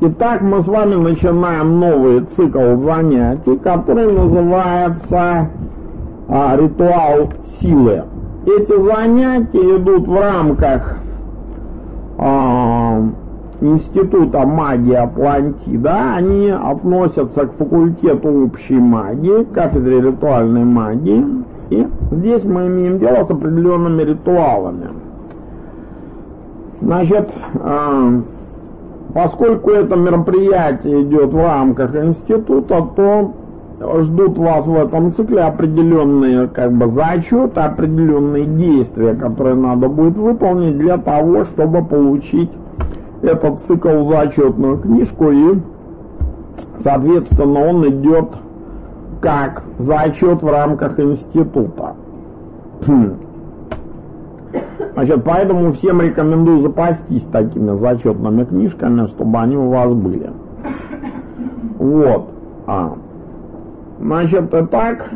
Итак, мы с вами начинаем новый цикл занятий, который называется а, «Ритуал силы». Эти занятия идут в рамках а, Института магии Атлантида. Они относятся к факультету общей магии, кафедре ритуальной магии. И здесь мы имеем дело с определенными ритуалами. Значит, а, поскольку это мероприятие идет в рамках института, то ждут вас в этом цикле определенные как бы зачеты, определенные действия, которые надо будет выполнить для того, чтобы получить этот цикл зачетную книжку и соответственно он идет как зачет в рамках института. Значит, поэтому всем рекомендую запастись такими зачетными книжками, чтобы они у вас были. Вот. А. Значит, так,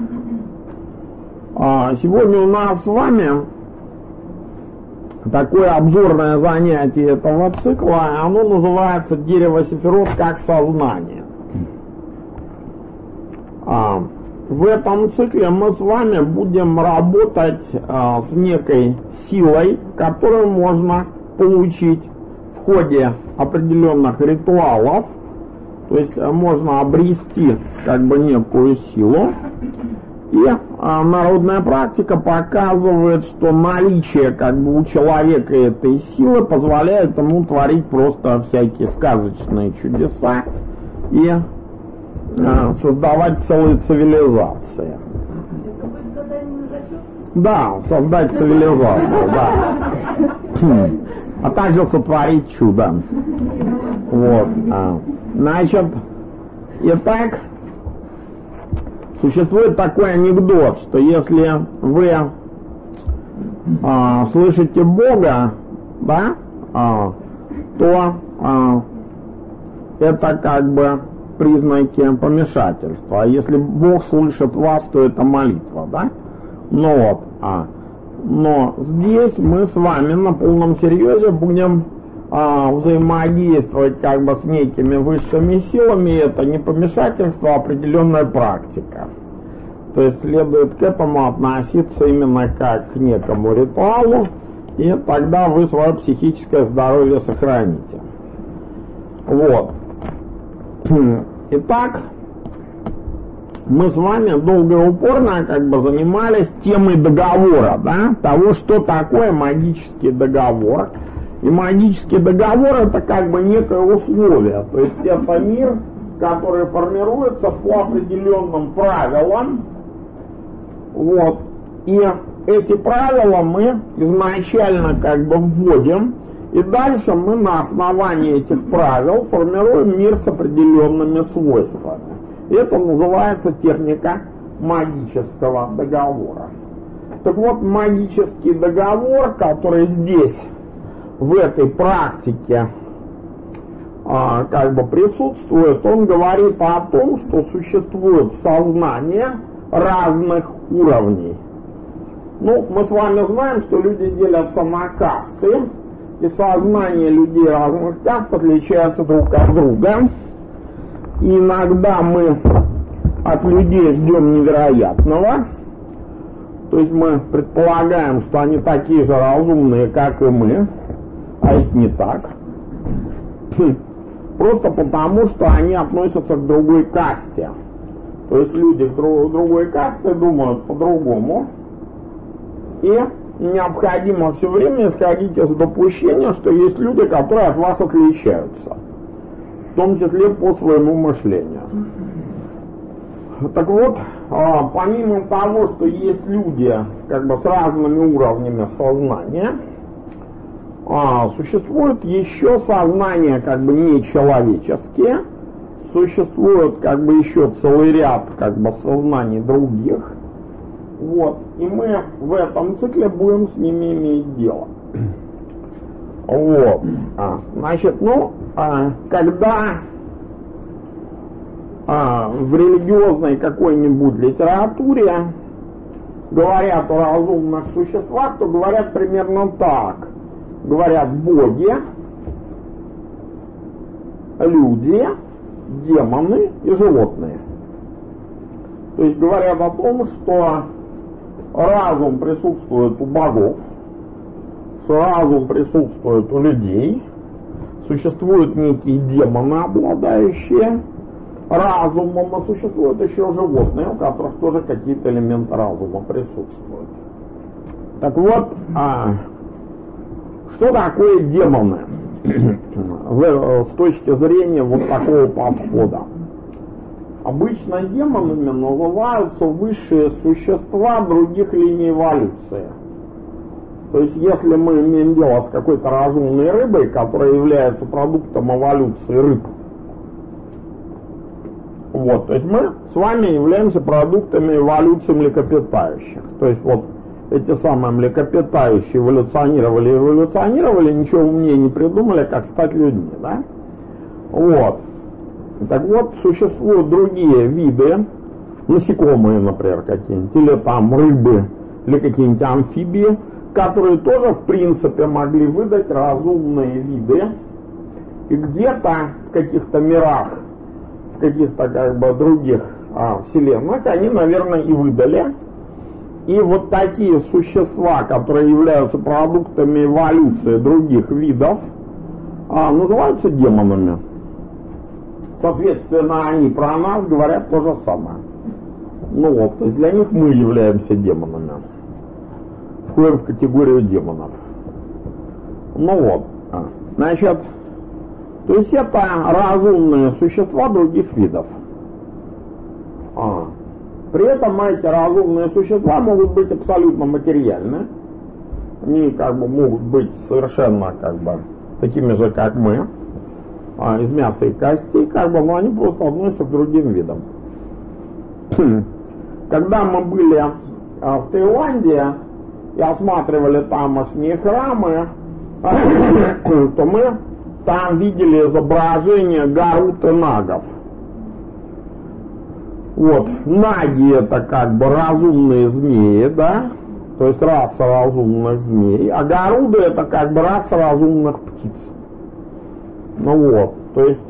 а, сегодня у нас с вами такое обзорное занятие этого цикла, оно называется «Дерево Сефирот как сознание». А, в этом цикле мы с вами будем работать а, с некой силой, которую можно получить в ходе определенных ритуалов, то есть э, можно обрести как бы некую силу. И а, народная практика показывает, что наличие как бы у человека этой силы позволяет ему творить просто всякие сказочные чудеса и а, создавать целые цивилизации. Да, создать цивилизацию, да. А также сотворить чудо. Вот. А. Значит, итак, существует такой анекдот, что если вы а, слышите Бога, да, а, то а, это как бы признаки помешательства. А если Бог слышит вас, то это молитва, да? Ну вот, а. Но здесь мы с вами на полном серьезе будем а, взаимодействовать как бы с некими высшими силами, это не помешательство, а определенная практика. То есть следует к этому относиться именно как к некому ритуалу, и тогда вы свое психическое здоровье сохраните. Вот. Итак, мы с вами долго и упорно как бы занимались темой договора, да, того, что такое магический договор, и магический договор это как бы некое условие. То есть это мир, который формируется по определенным правилам. Вот. И эти правила мы изначально как бы вводим. И дальше мы на основании этих правил формируем мир с определенными свойствами. Это называется техника магического договора. Так вот, магический договор, который здесь в этой практике а, как бы присутствует, он говорит о том, что существует сознание разных уровней. Ну, мы с вами знаем, что люди делятся на касты, и сознание людей разных каст отличается друг от друга. Иногда мы от людей ждем невероятного, то есть мы предполагаем, что они такие же разумные, как и мы, а это не так. Просто потому, что они относятся к другой касте. То есть люди к другой касте думают по-другому. И необходимо все время исходить из допущения, что есть люди, которые от вас отличаются. В том числе по своему мышлению. Так вот, а, помимо того, что есть люди как бы с разными уровнями сознания, а, существует еще сознание как бы нечеловеческие, существует как бы еще целый ряд как бы сознаний других. Вот. И мы в этом цикле будем с ними иметь дело. Вот. А, значит, ну, а, когда а, в религиозной какой-нибудь литературе говорят о разумных существах, то говорят примерно так – говорят боги, люди, демоны и животные. То есть говорят о том, что разум присутствует у богов, разум присутствует у людей, существуют некие демоны, обладающие разумом, а существуют еще животные, у которых тоже какие-то элементы разума присутствуют. Так вот, а, что такое демоны с точки зрения вот такого подхода? Обычно демонами называются высшие существа других линий эволюции. То есть, если мы имеем дело с какой-то разумной рыбой, которая является продуктом эволюции рыб, вот, то есть мы с вами являемся продуктами эволюции млекопитающих. То есть вот эти самые млекопитающие эволюционировали, эволюционировали, ничего умнее не придумали, как стать людьми, да? Вот. Так вот, существуют другие виды, насекомые, например, какие-нибудь, или там рыбы, или какие-нибудь амфибии, которые тоже, в принципе, могли выдать разумные виды, и где-то в каких-то мирах каких-то как бы других а, вселенных, они, наверное, и выдали. И вот такие существа, которые являются продуктами эволюции других видов, а, называются демонами. Соответственно, они про нас говорят то же самое. Ну вот, то есть для них мы являемся демонами. Входим в категорию демонов. Ну вот, значит, то есть это разумные существа других видов. А. При этом эти разумные существа могут быть абсолютно материальны. Они как бы могут быть совершенно как бы такими же, как мы, а, из мяса и костей, как бы, но они просто относятся к другим видам. Когда мы были а, в Таиланде и осматривали тамошние храмы, то мы там видели изображение Гарут и Нагов. Вот, наги это как бы разумные змеи, да, то есть раса разумных змей, а Гаруды это как бы раса разумных птиц. Ну вот, то есть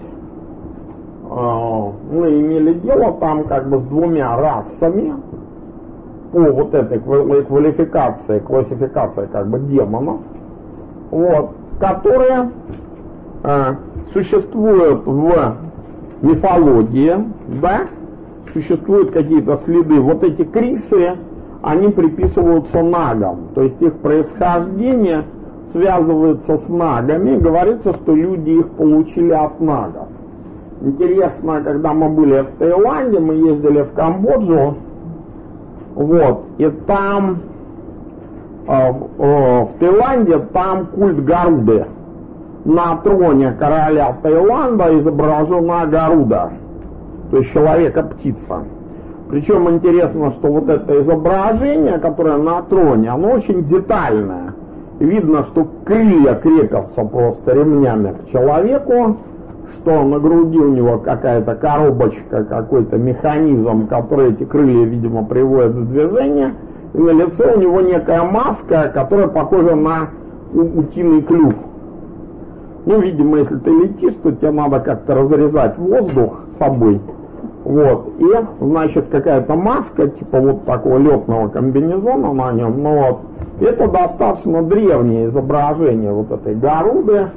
э, мы имели дело там как бы с двумя расами по вот этой квалификации, классификации как бы демонов, вот, которые а, существует в мифологии, да, существуют какие-то следы. Вот эти крисы, они приписываются нагам, то есть их происхождение связывается с нагами, говорится, что люди их получили от нагов. Интересно, когда мы были в Таиланде, мы ездили в Камбоджу, вот, и там, э, в Таиланде, там культ Гаруды, на троне короля Таиланда изображена Гаруда, то есть человека-птица. Причем интересно, что вот это изображение, которое на троне, оно очень детальное. Видно, что крылья крепятся просто ремнями к человеку, что на груди у него какая-то коробочка, какой-то механизм, который эти крылья, видимо, приводит в движение, и на лице у него некая маска, которая похожа на утиный клюв. Ну, видимо, если ты летишь, то тебе надо как-то разрезать воздух собой. Вот. И, значит, какая-то маска, типа вот такого летного комбинезона на нем. Ну вот. Это достаточно древнее изображение вот этой Гаруды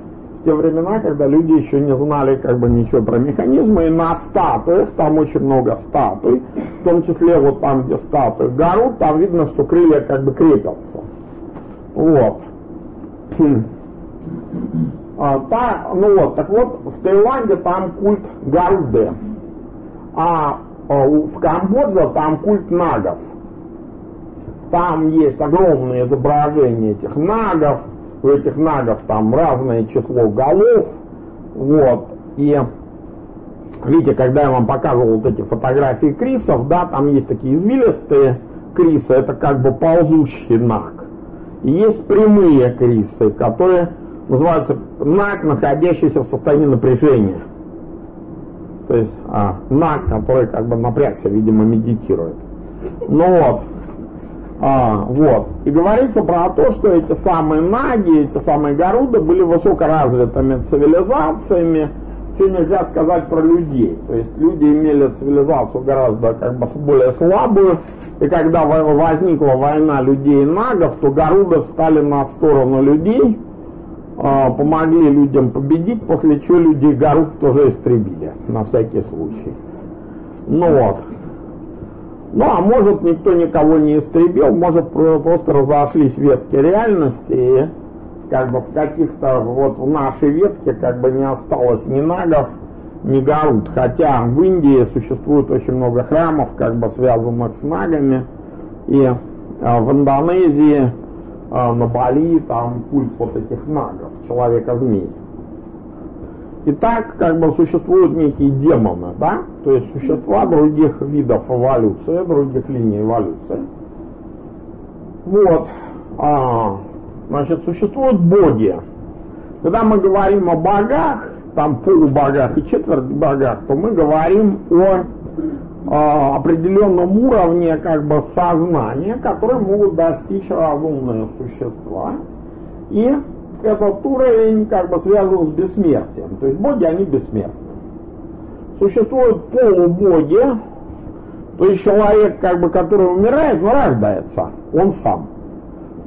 в те времена, когда люди еще не знали как бы ничего про механизмы. И на статуях, там очень много статуй, в том числе вот там, где статуи Гаруд, там видно, что крылья как бы крепятся. Вот. А, та, ну вот, так вот, в Таиланде там культ Гаруды, а, а в Камбодже там культ нагов. Там есть огромные изображения этих нагов, у этих нагов там разное число голов, вот, и видите, когда я вам показывал вот эти фотографии крисов, да, там есть такие извилистые крисы, это как бы ползущий наг. И есть прямые крисы, которые называется наг, находящийся в состоянии напряжения. То есть а, наг, который как бы напрягся, видимо, медитирует. Ну вот. А, вот. И говорится про то, что эти самые наги, эти самые горуды были высокоразвитыми цивилизациями, что нельзя сказать про людей. То есть люди имели цивилизацию гораздо как бы более слабую, и когда возникла война людей и нагов, то Гаруды стали на сторону людей, помогли людям победить, после чего людей Гаруд тоже истребили, на всякий случай. Ну вот. Ну, а может, никто никого не истребил, может, просто разошлись ветки реальности, и как бы в каких-то, вот в нашей ветке как бы не осталось ни нагов, ни гарут. Хотя в Индии существует очень много храмов, как бы связанных с нагами, и а, в Индонезии, а, на Бали, там культ вот этих нагов, человека-змей. И так как бы существуют некие демоны, да, то есть существа других видов эволюции, других линий эволюции. Вот. А, значит, существуют боги. Когда мы говорим о богах, там полубогах и четверть богах, то мы говорим о, о определенном уровне как бы сознания, который могут достичь разумные существа. И этот уровень как бы связан с бессмертием. То есть боги, они бессмертны. Существуют полубоги, то есть человек, как бы, который умирает, но он сам.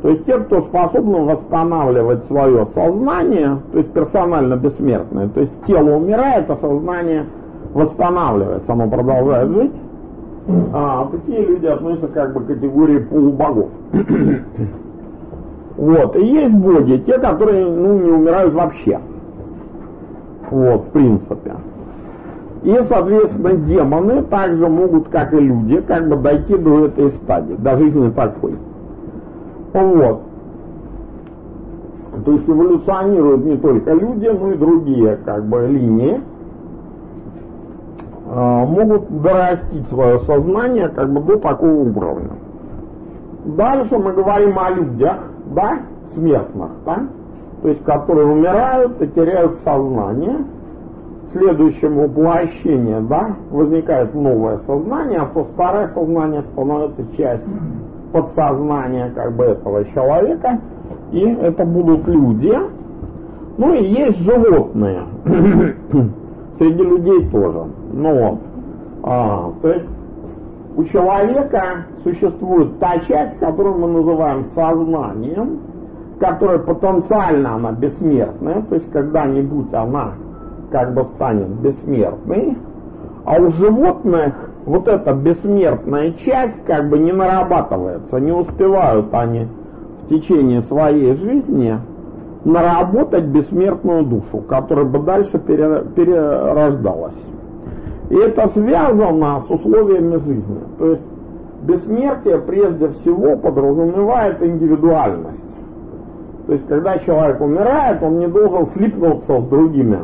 То есть те, кто способны восстанавливать свое сознание, то есть персонально бессмертное, то есть тело умирает, а сознание восстанавливается, оно продолжает жить. А, такие люди относятся как бы к категории полубогов. Вот. И есть боги, те, которые ну, не умирают вообще. Вот, в принципе. И, соответственно, демоны также могут, как и люди, как бы дойти до этой стадии, до жизни такой. Вот. То есть эволюционируют не только люди, но и другие как бы линии. Э, могут дорастить свое сознание как бы до такого уровня. Дальше мы говорим о людях, да, смертных, да, то есть которые умирают и теряют сознание. В следующем да, возникает новое сознание, а то старое сознание становится частью подсознания как бы этого человека, и это будут люди. Ну и есть животные. Среди людей тоже. Ну вот. А, то есть у человека существует та часть, которую мы называем сознанием, которая потенциально она бессмертная, то есть когда-нибудь она как бы станет бессмертной, а у животных вот эта бессмертная часть как бы не нарабатывается, не успевают они в течение своей жизни наработать бессмертную душу, которая бы дальше пере, перерождалась. И это связано с условиями жизни. То есть бессмертие прежде всего подразумевает индивидуальность. То есть когда человек умирает, он не должен слипнуться с другими.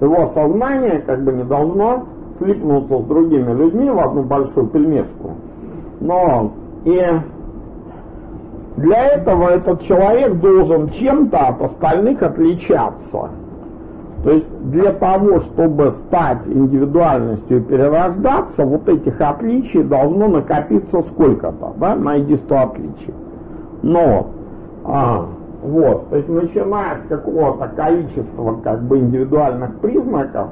Его сознание как бы не должно слипнуться с другими людьми в одну большую пельмешку. Но и для этого этот человек должен чем-то от остальных отличаться. То есть для того, чтобы стать индивидуальностью и перерождаться, вот этих отличий должно накопиться сколько-то, да, найди 100 отличий. Но, а, вот, то есть начиная с какого-то количества как бы индивидуальных признаков,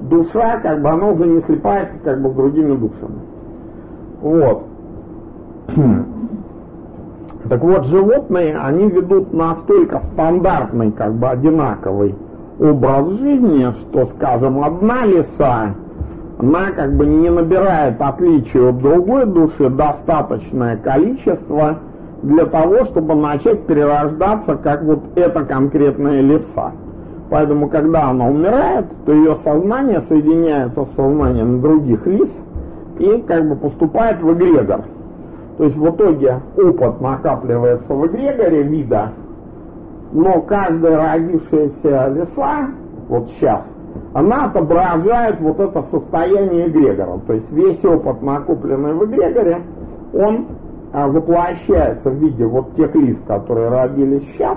душа, как бы, она уже не слипается, как бы, с другими душами. Вот. Так вот, животные, они ведут настолько стандартный, как бы, одинаковый образ жизни, что, скажем, одна лиса, она как бы не набирает отличия от другой души достаточное количество для того, чтобы начать перерождаться, как вот эта конкретная лиса. Поэтому, когда она умирает, то ее сознание соединяется с сознанием других лис и как бы поступает в эгрегор. То есть в итоге опыт накапливается в эгрегоре вида, но каждая родившаяся лиса, вот сейчас, она отображает вот это состояние эгрегора. То есть весь опыт, накопленный в эгрегоре, он а, воплощается в виде вот тех лис, которые родились сейчас,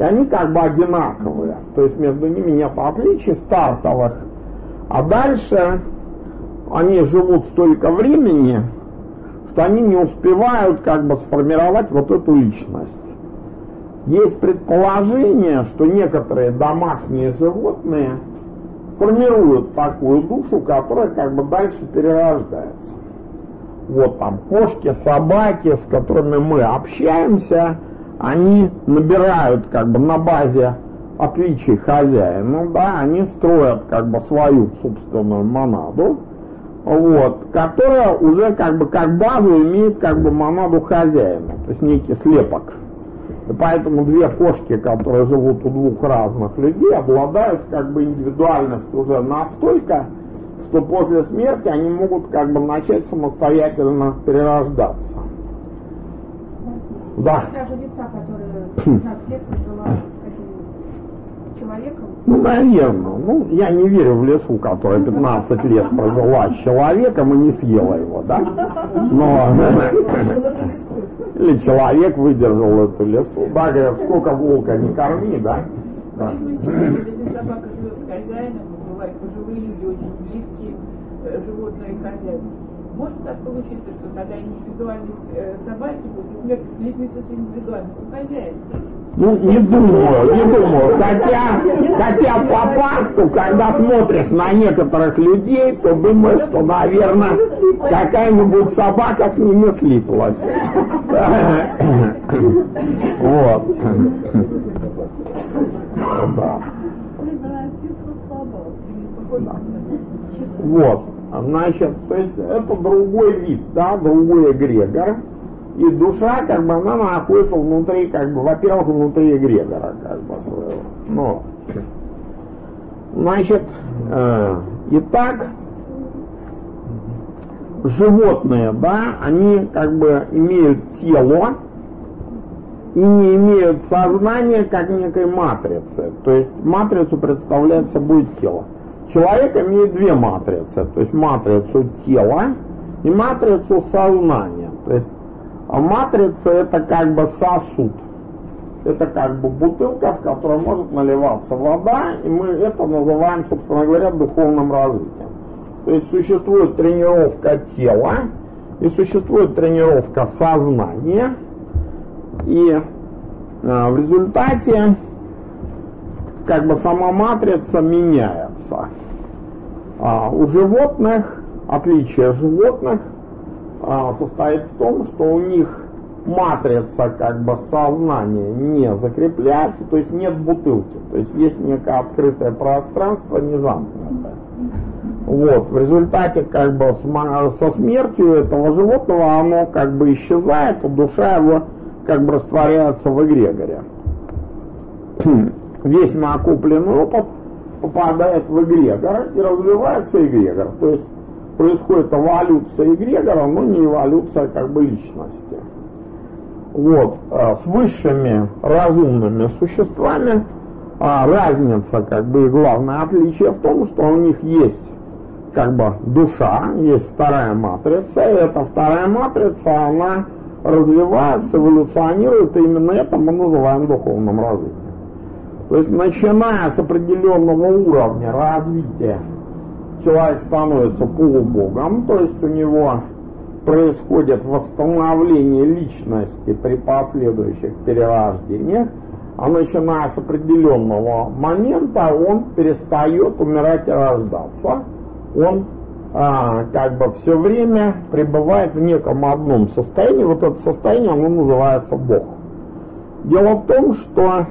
и они как бы одинаковые. То есть между ними нет отличий стартовых. А дальше они живут столько времени, что они не успевают как бы сформировать вот эту личность. Есть предположение, что некоторые домашние животные формируют такую душу, которая как бы дальше перерождается. Вот там кошки, собаки, с которыми мы общаемся, они набирают как бы на базе отличий хозяина, ну да, они строят как бы свою собственную монаду, вот, которая уже как бы как базу имеет как бы монаду хозяина, то есть некий слепок. И поэтому две кошки, которые живут у двух разных людей, обладают как бы индивидуальностью уже настолько, что после смерти они могут как бы начать самостоятельно перерождаться. Да. Та же лиса, которая 15 лет жила человеком? Ну, наверное. Ну, я не верю в лесу, которая 15 лет прожила с человеком и не съела его, да? Но... Или человек выдержал эту лесу. Да, говорят, сколько волка не корми, да? Да. Если собака живет с хозяином, бывают пожилые люди очень близкие, э, животные. Может так получиться, что тогда индивидуальность э, собаки после смерти слипнется с индивидуальностью хозяина? Ну, не думаю, не думаю. Хотя, хотя по факту, когда смотришь на некоторых людей, то думаешь, что, наверное, какая-нибудь собака с ними слиплась. Вот. Вот. Значит, то есть это другой вид, да, другой эгрегор. И душа, как бы, она находится внутри, как бы, во-первых, внутри эгрегора, как бы, своего. Но, значит, э, итак, животные, да, они, как бы, имеют тело и не имеют сознания, как некой матрицы. То есть, матрицу представляет собой тело. Человек имеет две матрицы, то есть матрицу тела и матрицу сознания. То есть а матрица это как бы сосуд. Это как бы бутылка, в которой может наливаться вода, и мы это называем, собственно говоря, духовным развитием. То есть существует тренировка тела и существует тренировка сознания, и э, в результате как бы сама матрица меняется. А у животных, отличие животных – а, состоит в том, что у них матрица как бы сознания не закрепляется, то есть нет бутылки, то есть есть некое открытое пространство, не замкнутое. Вот, в результате как бы со смертью этого животного оно как бы исчезает, а душа его как бы растворяется в эгрегоре. Весь накопленный опыт попадает в эгрегор и развивается эгрегор. То есть происходит эволюция эгрегора, но не эволюция как бы личности. Вот, а, с высшими разумными существами а, разница, как бы, и главное отличие в том, что у них есть как бы душа, есть вторая матрица, и эта вторая матрица, она развивается, эволюционирует, и именно это мы называем духовным развитием. То есть, начиная с определенного уровня развития человек становится полубогом, то есть у него происходит восстановление личности при последующих перерождениях, а начиная с определенного момента он перестает умирать и рождаться. Он а, как бы все время пребывает в неком одном состоянии. Вот это состояние, оно называется Бог. Дело в том, что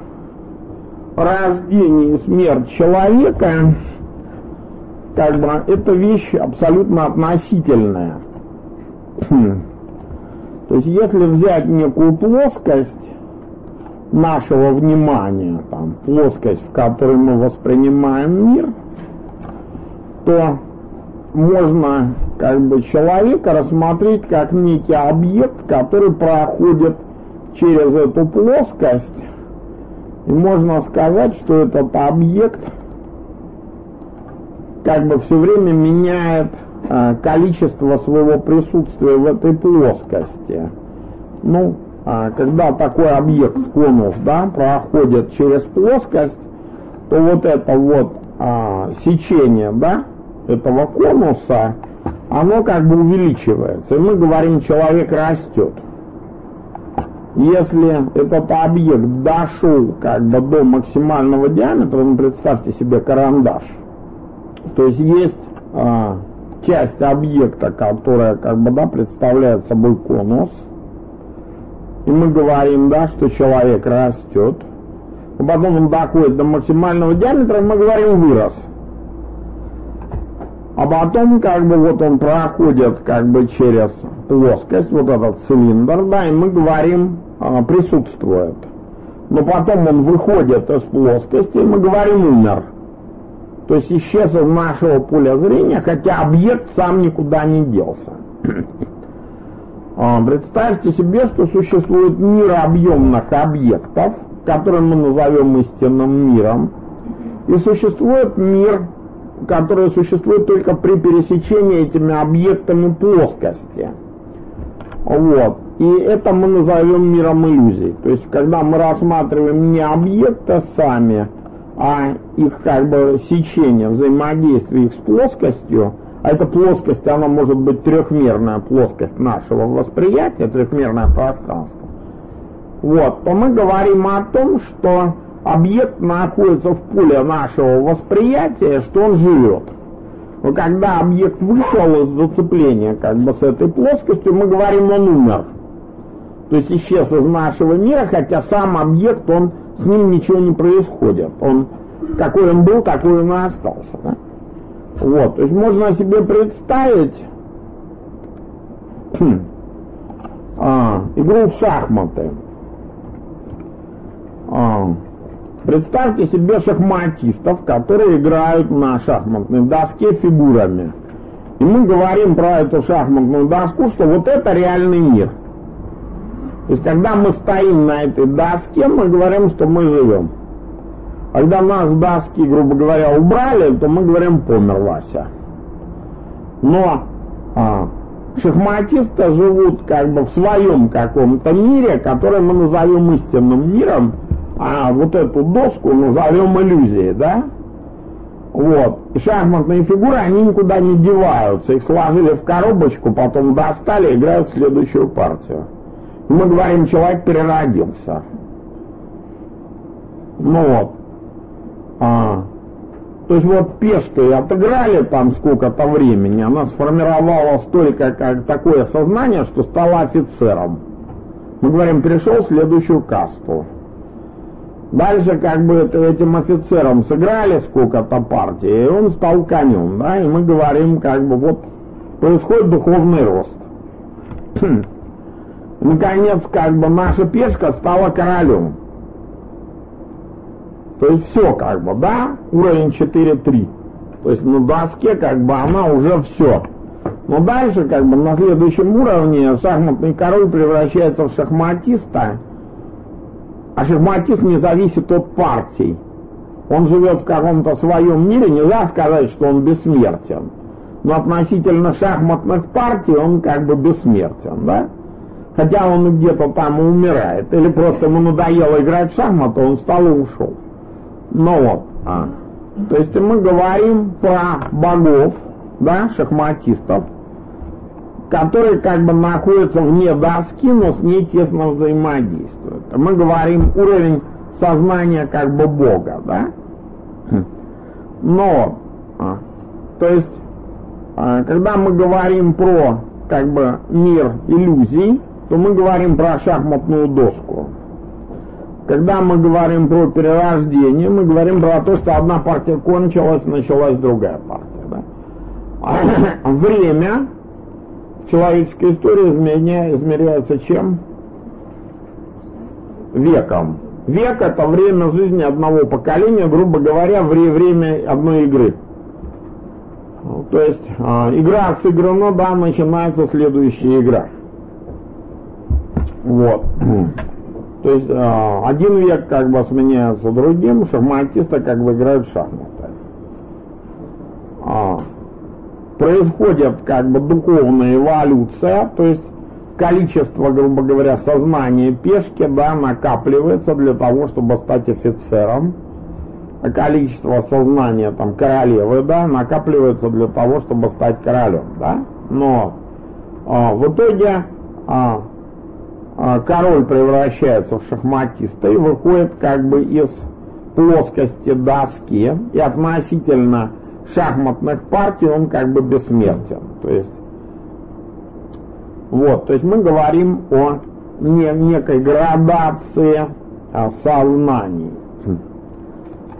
рождение и смерть человека как бы это вещь абсолютно относительная. То есть если взять некую плоскость нашего внимания, там, плоскость, в которой мы воспринимаем мир, то можно как бы человека рассмотреть как некий объект, который проходит через эту плоскость, и можно сказать, что этот объект – как бы все время меняет а, количество своего присутствия в этой плоскости. Ну, а, когда такой объект конус, да, проходит через плоскость, то вот это вот а, сечение, да, этого конуса, оно как бы увеличивается. И мы говорим, человек растет. Если этот объект дошел как бы до максимального диаметра, ну представьте себе карандаш, То есть есть а, часть объекта, которая как бы да, представляет собой конус. И мы говорим, да, что человек растет. А потом он доходит до максимального диаметра, мы говорим вырос. А потом как бы вот он проходит как бы через плоскость, вот этот цилиндр, да, и мы говорим а, присутствует. Но потом он выходит из плоскости, и мы говорим умер. То есть исчез из нашего поля зрения, хотя объект сам никуда не делся. А, представьте себе, что существует мир объемных объектов, который мы назовем истинным миром, и существует мир, который существует только при пересечении этими объектами плоскости. Вот. И это мы назовем миром иллюзий. То есть, когда мы рассматриваем не объекты сами, а их как бы сечение, взаимодействие их с плоскостью, а эта плоскость, она может быть трехмерная плоскость нашего восприятия, трехмерное пространство, вот, то мы говорим о том, что объект находится в поле нашего восприятия, что он живет. Но когда объект вышел из зацепления как бы с этой плоскостью, мы говорим, он умер. То есть исчез из нашего мира, хотя сам объект, он с ним ничего не происходит. Он какой он был, такой он и остался. Да? Вот, то есть можно себе представить а, игру в шахматы. А, представьте себе шахматистов, которые играют на шахматной доске фигурами. И мы говорим про эту шахматную доску, что вот это реальный мир. То есть, когда мы стоим на этой доске, мы говорим, что мы живем. Когда нас доски, грубо говоря, убрали, то мы говорим «помер Вася». Но а, шахматисты живут как бы в своем каком-то мире, который мы назовем истинным миром, а вот эту доску назовем иллюзией, да? Вот. И шахматные фигуры, они никуда не деваются. Их сложили в коробочку, потом достали, играют в следующую партию. Мы говорим, человек переродился. Ну вот. А, то есть вот пешкой отыграли там сколько-то времени, она сформировала столько как такое сознание, что стала офицером. Мы говорим, перешел в следующую касту. Дальше как бы этим офицером сыграли сколько-то партий, и он стал конем, да, и мы говорим, как бы вот происходит духовный рост. Наконец, как бы наша пешка стала королем. То есть все как бы, да, уровень 4-3. То есть на доске как бы она уже все. Но дальше как бы на следующем уровне шахматный король превращается в шахматиста, а шахматист не зависит от партий. Он живет в каком-то своем мире, нельзя сказать, что он бессмертен. Но относительно шахматных партий он как бы бессмертен, да? Хотя он где-то там умирает. Или просто ему надоело играть в шахматы, он встал и ушел. Ну вот. А. То есть мы говорим про богов, да, шахматистов, которые как бы находятся вне доски, но с ней тесно взаимодействуют. Мы говорим уровень сознания как бы Бога, да? Хм. Но, а, то есть, а, когда мы говорим про как бы мир иллюзий, то мы говорим про шахматную доску. Когда мы говорим про перерождение, мы говорим про то, что одна партия кончилась, началась другая партия. Да? А время в человеческой истории изменя, измеряется чем? Веком. Век это время жизни одного поколения, грубо говоря, время одной игры. То есть э, игра сыграна, да, начинается следующая игра. Вот. То есть э, один век как бы сменяется другим, шахматисты как бы играют в шахматы. А, происходит как бы духовная эволюция, то есть количество, грубо говоря, сознания пешки, да, накапливается для того, чтобы стать офицером, а количество сознания там королевы, да, накапливается для того, чтобы стать королем, да. Но а, в итоге а, король превращается в шахматиста и выходит как бы из плоскости доски и относительно шахматных партий он как бы бессмертен. То есть, вот, то есть мы говорим о не, некой градации а, сознаний.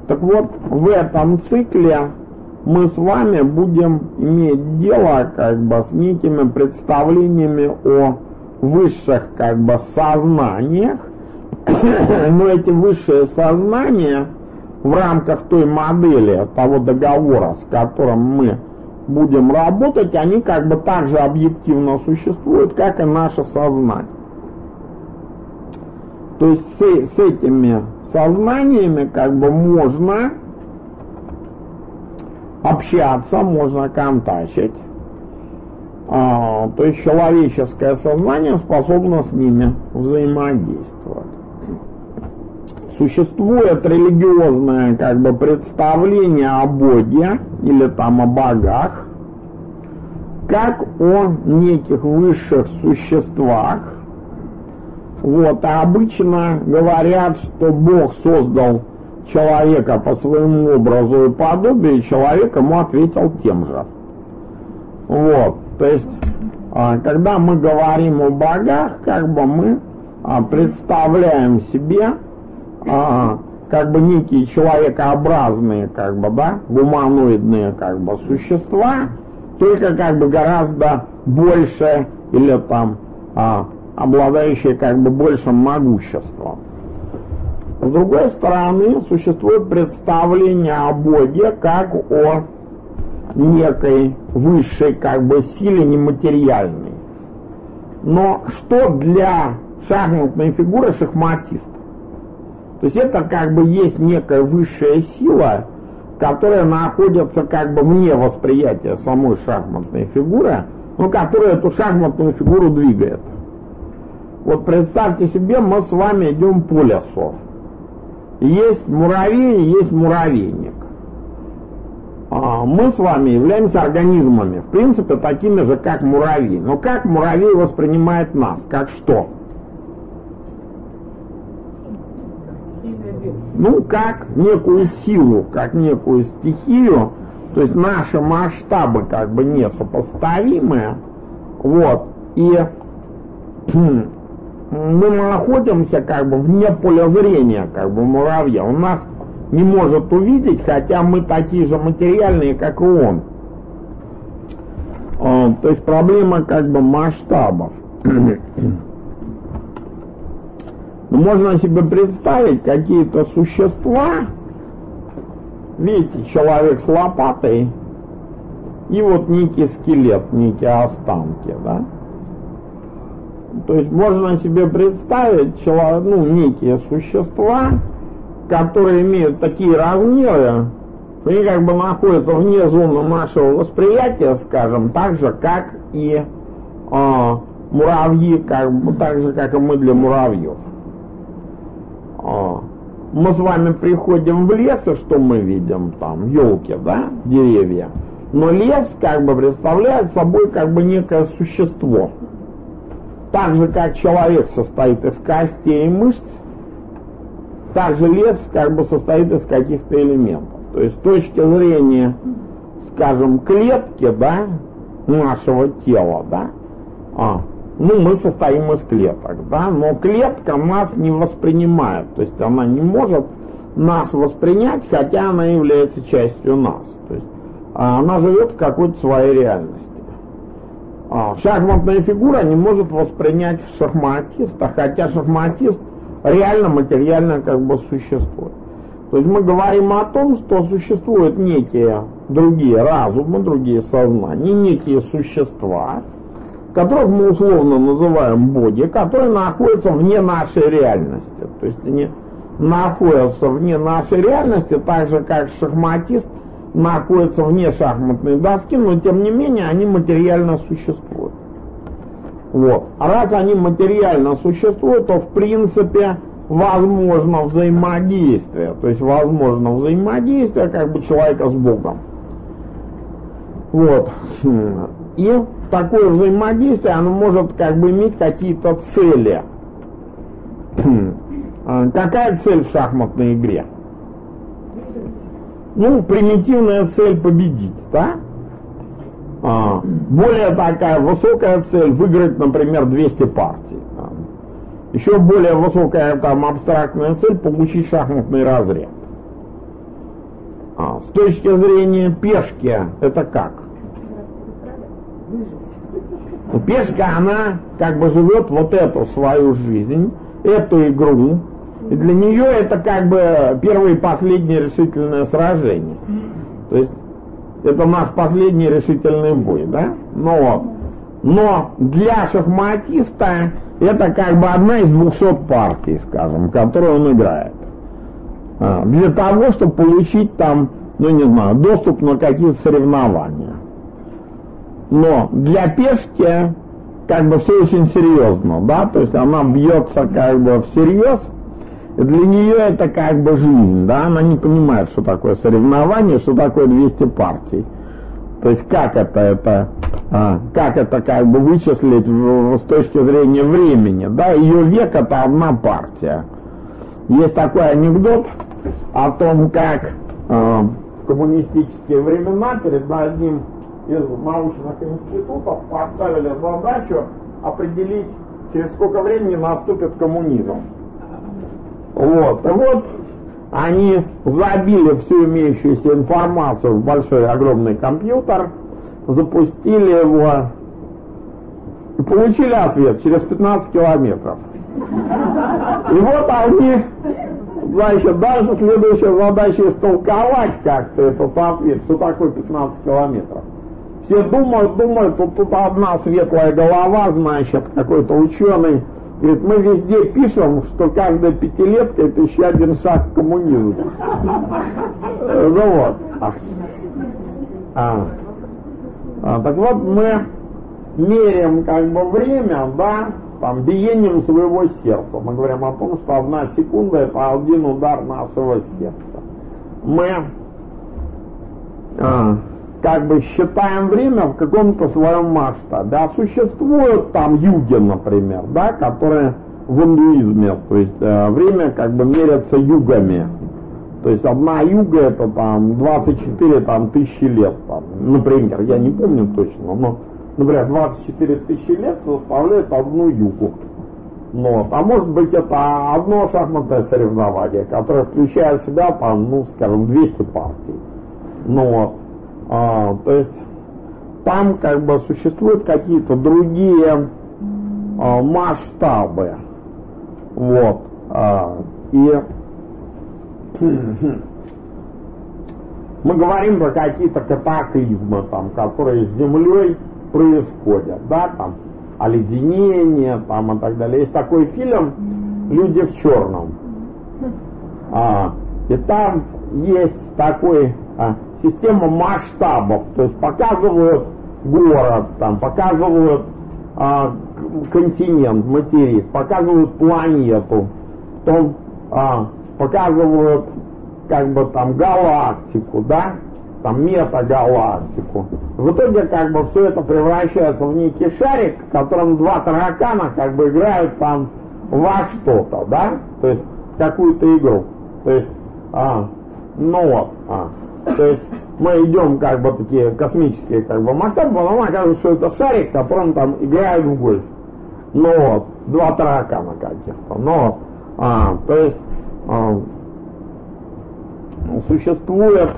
Так вот, в этом цикле мы с вами будем иметь дело как бы с некими представлениями о высших как бы сознаниях, но эти высшие сознания в рамках той модели, того договора, с которым мы будем работать, они как бы так же объективно существуют, как и наше сознание. То есть с, с этими сознаниями как бы можно общаться, можно контачить. А, то есть человеческое сознание способно с ними взаимодействовать. Существует религиозное как бы представление о Боге или там о богах, как о неких высших существах. Вот, а обычно говорят, что Бог создал человека по своему образу и подобию, и человек ему ответил тем же. Вот, то есть, а, когда мы говорим о богах, как бы мы а, представляем себе а, как бы некие человекообразные, как бы, да, гуманоидные, как бы, существа, только как бы гораздо больше или там обладающие как бы большим могуществом. С другой стороны, существует представление о Боге как о некой высшей как бы силе нематериальной. Но что для шахматной фигуры шахматист? То есть это как бы есть некая высшая сила, которая находится как бы вне восприятия самой шахматной фигуры, но которая эту шахматную фигуру двигает. Вот представьте себе, мы с вами идем по лесу. Есть муравей, есть муравейник. А мы с вами являемся организмами, в принципе, такими же, как муравей. Но как муравей воспринимает нас? Как что? ну, как некую силу, как некую стихию, то есть наши масштабы как бы несопоставимые, вот, и мы находимся как бы вне поля зрения, как бы муравья, он нас не может увидеть, хотя мы такие же материальные, как и он. А, то есть проблема как бы масштабов. Но можно себе представить какие-то существа, видите, человек с лопатой, и вот некий скелет, некие останки, да? То есть можно себе представить человек, ну, некие существа, которые имеют такие размеры, они как бы находятся вне зоны нашего восприятия, скажем, так же, как и э, муравьи, как, так же, как и мы для муравьев. А, мы с вами приходим в лес, и что мы видим там? Елки, да, деревья. Но лес как бы представляет собой как бы некое существо. Так же, как человек состоит из костей и мышц, так же лес как бы состоит из каких-то элементов. То есть с точки зрения, скажем, клетки, да, нашего тела, да, а, ну, мы состоим из клеток, да, но клетка нас не воспринимает, то есть она не может нас воспринять, хотя она является частью нас. То есть а она живет в какой-то своей реальности. А шахматная фигура не может воспринять шахматиста, хотя шахматист реально материально как бы существует. То есть мы говорим о том, что существуют некие другие разумы, другие сознания, некие существа, которых мы условно называем боги, которые находятся вне нашей реальности. То есть они находятся вне нашей реальности, так же как шахматист находится вне шахматной доски, но тем не менее они материально существуют. Вот. А раз они материально существуют, то в принципе возможно взаимодействие. То есть возможно взаимодействие как бы человека с Богом. Вот. И такое взаимодействие, оно может как бы иметь какие-то цели. А какая цель в шахматной игре? ну, примитивная цель победить, да? А, более такая высокая цель выиграть, например, 200 партий. Еще более высокая там абстрактная цель получить шахматный разряд. А, с точки зрения пешки, это как? Пешка, она как бы живет вот эту свою жизнь, эту игру, и для нее это как бы первое и последнее решительное сражение. То есть это наш последний решительный бой, да? Но ну. Но для шахматиста это как бы одна из двухсот партий, скажем, которую он играет. А, для того, чтобы получить там, ну не знаю, доступ на какие-то соревнования. Но для пешки как бы все очень серьезно, да, то есть она бьется как бы всерьез, для нее это как бы жизнь, да, она не понимает, что такое соревнование, что такое 200 партий. То есть как это, это а, как это как бы вычислить в, с точки зрения времени, да, ее век это одна партия. Есть такой анекдот о том, как э, в коммунистические времена перед одним из научных институтов поставили задачу определить, через сколько времени наступит коммунизм. Вот. Вот они забили всю имеющуюся информацию в большой огромный компьютер, запустили его и получили ответ через 15 километров. И вот они, значит, дальше следующая задача истолковать как-то этот ответ, что такое 15 километров. Все думают, думают, тут, тут одна светлая голова, значит, какой-то ученый, говорит, мы везде пишем, что каждая пятилетка это еще один шаг к коммунизму. Ну вот. А. А, так вот, мы меряем как бы время, да, там, биением своего сердца. Мы говорим о том, что одна секунда это один удар нашего сердца. Мы а, как бы считаем время в каком-то своем масштабе. А существуют там юги, например, да, которые в индуизме, то есть э, время как бы меряется югами. То есть одна юга это там 24 там, тысячи лет, там, например, я не помню точно, но, например, 24 тысячи лет составляет одну югу. Ну, а может быть это одно шахматное соревнование, которое включает в себя там, ну, скажем, 200 партий. Ну вот. А, то есть там как бы существуют какие-то другие а, масштабы. Вот. А, и мы говорим про какие-то катаклизмы, там, которые с Землей происходят, да, там, оледенение, там, и так далее. Есть такой фильм «Люди в черном». А, и там есть такой а, система масштабов, то есть показывают город, там, показывают а, континент, материк, показывают планету, потом а, показывают как бы там галактику, да, там метагалактику. В итоге как бы все это превращается в некий шарик, в котором два таракана как бы играют там во что-то, да, то есть какую-то игру. То есть, а, вот, а, то есть мы идем как бы такие космические как бы масштабы, потом оказывается, что это шарик, которым там играют в гольф. Вот, два таракана каких-то. Вот, а, то есть а, существует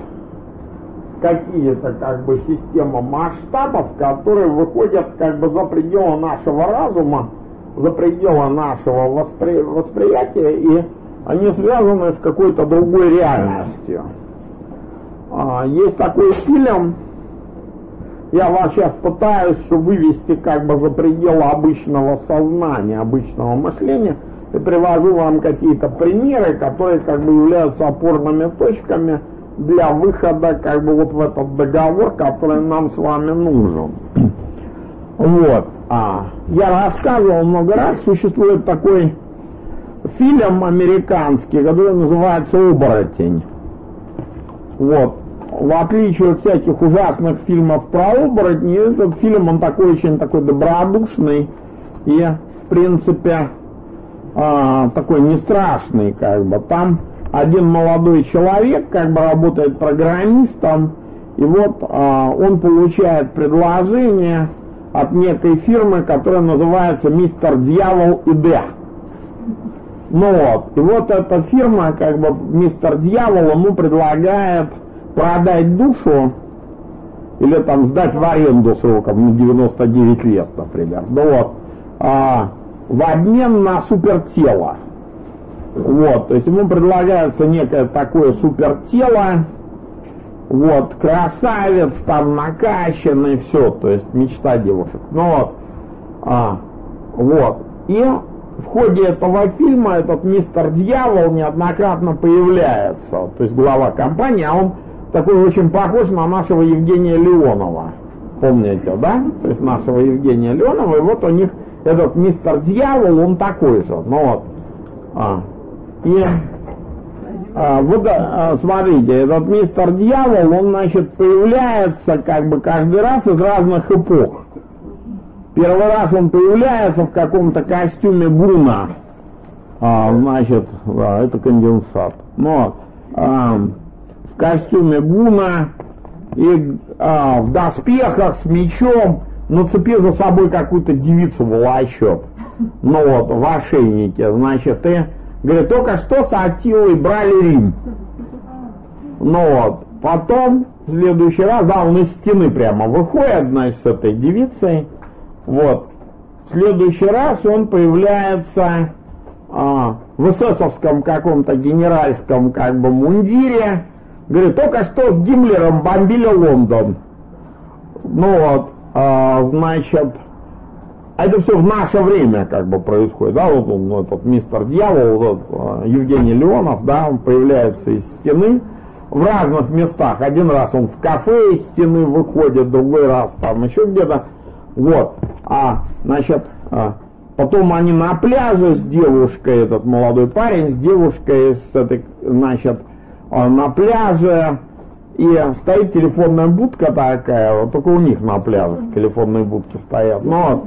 какие-то как бы система масштабов, которые выходят как бы за пределы нашего разума, за пределы нашего воспри... восприятия, и они связаны с какой-то другой реальностью. А, есть такой фильм, я вас сейчас пытаюсь вывести как бы за пределы обычного сознания, обычного мышления, и привожу вам какие-то примеры, которые как бы являются опорными точками для выхода как бы вот в этот договор, который нам с вами нужен. Вот. А, я рассказывал много раз, существует такой фильм американский, который называется «Оборотень». Вот. В отличие от всяких ужасных фильмов про оборотни, этот фильм, он такой очень такой добродушный и, в принципе, а, такой не страшный, как бы. Там один молодой человек как бы работает программистом, и вот а, он получает предложение от некой фирмы, которая называется «Мистер Дьявол и Д». Ну вот, и вот эта фирма, как бы «Мистер Дьявол» ему предлагает продать душу или там сдать в аренду сроком на 99 лет, например. Ну вот, а, в обмен на супертело. Вот, то есть ему предлагается некое такое супертело, вот, красавец, там накачанный, все, то есть мечта девушек. Ну вот, а, вот. И в ходе этого фильма этот мистер Дьявол неоднократно появляется, то есть глава компании, а он такой очень похож на нашего Евгения Леонова. Помните, да? То есть нашего Евгения Леонова, и вот у них этот мистер Дьявол, он такой же. Ну вот. А. И а, вот а, смотрите, этот мистер Дьявол, он, значит, появляется как бы каждый раз из разных эпох. Первый раз он появляется в каком-то костюме Гуна. А, значит, да, это конденсат. Но а, в костюме Гуна и а, в доспехах с мечом, на цепи за собой какую-то девицу волочет. Ну вот, в ошейнике, значит, и Говорит, только что с Атилой брали Рим. Ну вот, потом, в следующий раз, да, он из стены прямо выходит, значит, с этой девицей. Вот. В следующий раз он появляется а, в эсэсовском каком-то генеральском как бы мундире. Говорит, только что с Гиммлером бомбили Лондон. Ну вот, а, значит, а это все в наше время как бы происходит, да, вот он, ну, этот мистер Дьявол, вот, а, Евгений Леонов, да, он появляется из стены в разных местах. Один раз он в кафе из стены выходит, другой раз там еще где-то, вот. А, значит, а, потом они на пляже с девушкой, этот молодой парень с девушкой, с этой, значит, а, на пляже, и стоит телефонная будка такая, вот только у них на пляжах телефонные будки стоят. Но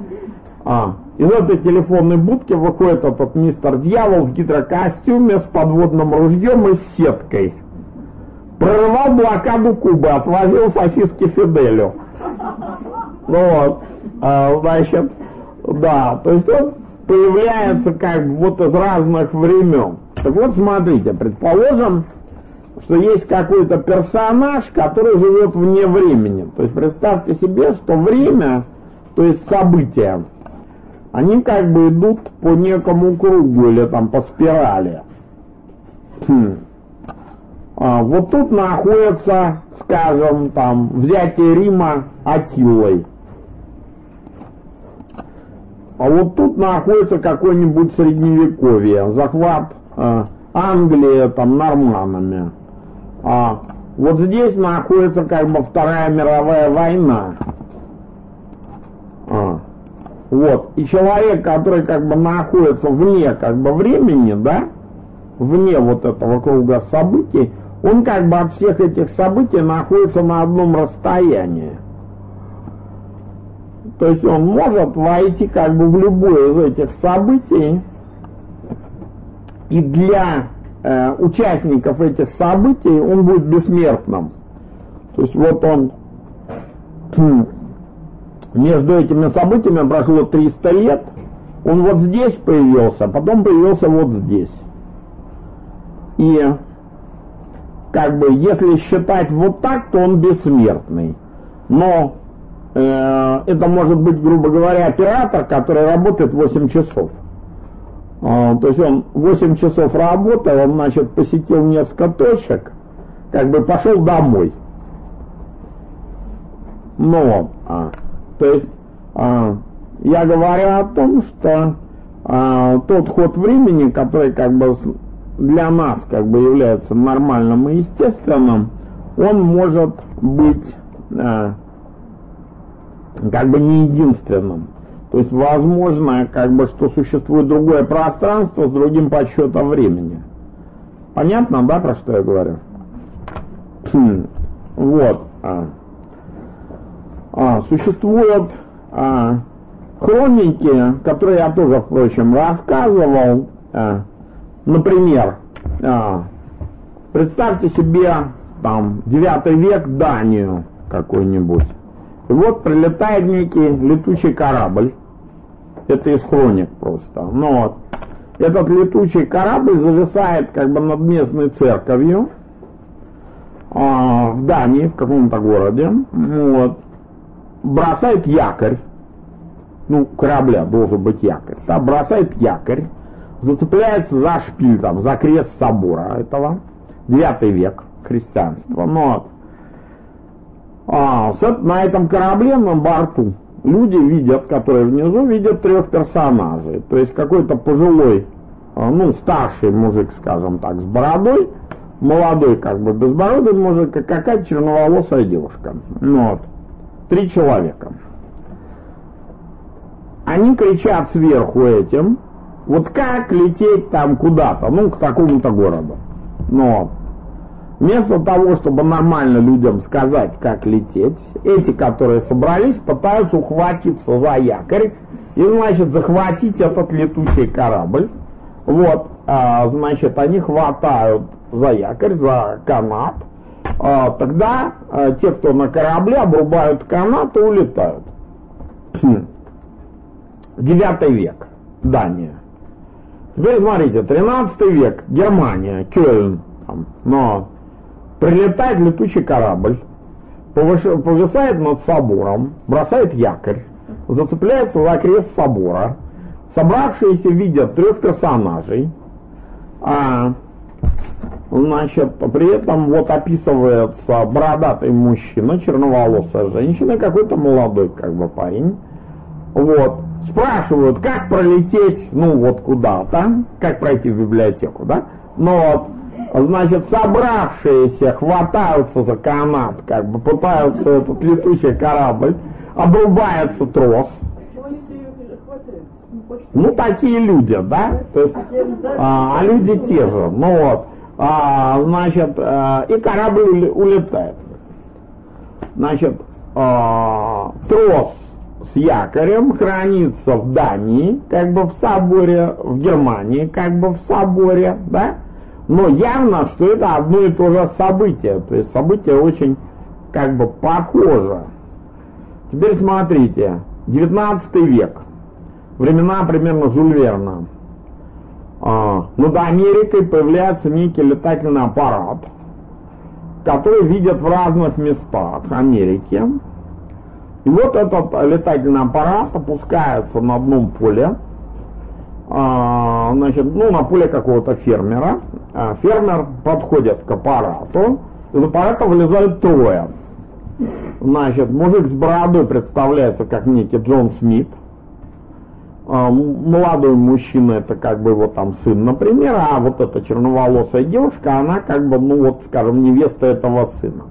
а, из этой телефонной будки выходит этот мистер Дьявол в гидрокостюме с подводным ружьем и с сеткой. Прорывал блокаду Кубы, отвозил сосиски Фиделю. Вот, значит, да, то есть он появляется как вот из разных времен. Так вот, смотрите, предположим, что есть какой-то персонаж, который живет вне времени. То есть представьте себе, что время, то есть события, они как бы идут по некому кругу или там по спирали. Хм. А, вот тут находится, скажем, там, взятие Рима Атилой. А вот тут находится какой-нибудь средневековье, захват э, Англии там норманами. А вот здесь находится как бы Вторая мировая война. А. Вот. И человек, который как бы находится вне как бы времени, да, вне вот этого круга событий, он как бы от всех этих событий находится на одном расстоянии. То есть он может войти как бы в любое из этих событий, и для э, участников этих событий он будет бессмертным. То есть вот он между этими событиями прошло 300 лет, он вот здесь появился, потом появился вот здесь. И как бы если считать вот так, то он бессмертный. Но это может быть, грубо говоря, оператор, который работает 8 часов. Э, то есть он 8 часов работал, он, значит, посетил несколько точек, как бы пошел домой. Но, а, то есть а, я говорю о том, что а, тот ход времени, который как бы для нас как бы является нормальным и естественным, он может быть а, как бы не единственным. То есть возможно, как бы, что существует другое пространство с другим подсчетом времени. Понятно, да, про что я говорю? Вот. А а, существуют а, хроники, которые я тоже, впрочем, рассказывал. А, например, а, Представьте себе там девятый век Данию какой-нибудь. И вот прилетает некий летучий корабль. Это из хроник просто. Ну вот. Этот летучий корабль зависает как бы над местной церковью а, в Дании, в каком-то городе. Вот. Бросает якорь. Ну, корабля должен быть якорь. Да, бросает якорь. Зацепляется за шпиль, там, за крест собора этого. Девятый век христианства. Ну, вот. А, на этом корабле на борту люди видят, которые внизу, видят трех персонажей. То есть какой-то пожилой, а, ну, старший мужик, скажем так, с бородой, молодой, как бы, безбородый мужик, и какая-то черноволосая девушка. Ну, вот. Три человека. Они кричат сверху этим, вот как лететь там куда-то, ну, к такому-то городу. Ну, вот. Вместо того, чтобы нормально людям сказать, как лететь, эти, которые собрались, пытаются ухватиться за якорь и, значит, захватить этот летучий корабль. Вот, а, значит, они хватают за якорь, за канат. А, тогда а, те, кто на корабле, обрубают канат и улетают. Девятый век, Дания. Теперь смотрите, тринадцатый век, Германия, Кёльн, там, но Прилетает летучий корабль, повисает над собором, бросает якорь, зацепляется за крест собора. Собравшиеся видят трех персонажей, а, значит, при этом вот описывается бородатый мужчина, черноволосая женщина какой-то молодой как бы парень. Вот. Спрашивают, как пролететь, ну вот куда-то, как пройти в библиотеку, да? Но вот значит, собравшиеся хватаются за канат, как бы пытаются этот летучий корабль, обрубается трос. Ну, такие люди, да? То есть, а, а люди те же. Ну вот, а, значит, а, и корабль улетает. Значит, а, трос с якорем хранится в Дании, как бы в соборе, в Германии, как бы в соборе, да? Но явно, что это одно и то же событие. То есть событие очень как бы похоже. Теперь смотрите. 19 век. Времена примерно Жюль Верна. А, над Америкой появляется некий летательный аппарат, который видят в разных местах Америки. И вот этот летательный аппарат опускается на одном поле, значит, ну, на поле какого-то фермера. А, фермер подходит к аппарату, из аппарата вылезают трое. Значит, мужик с бородой представляется как некий Джон Смит. А, молодой мужчина это как бы его там сын, например, а вот эта черноволосая девушка, она как бы, ну вот, скажем, невеста этого сына.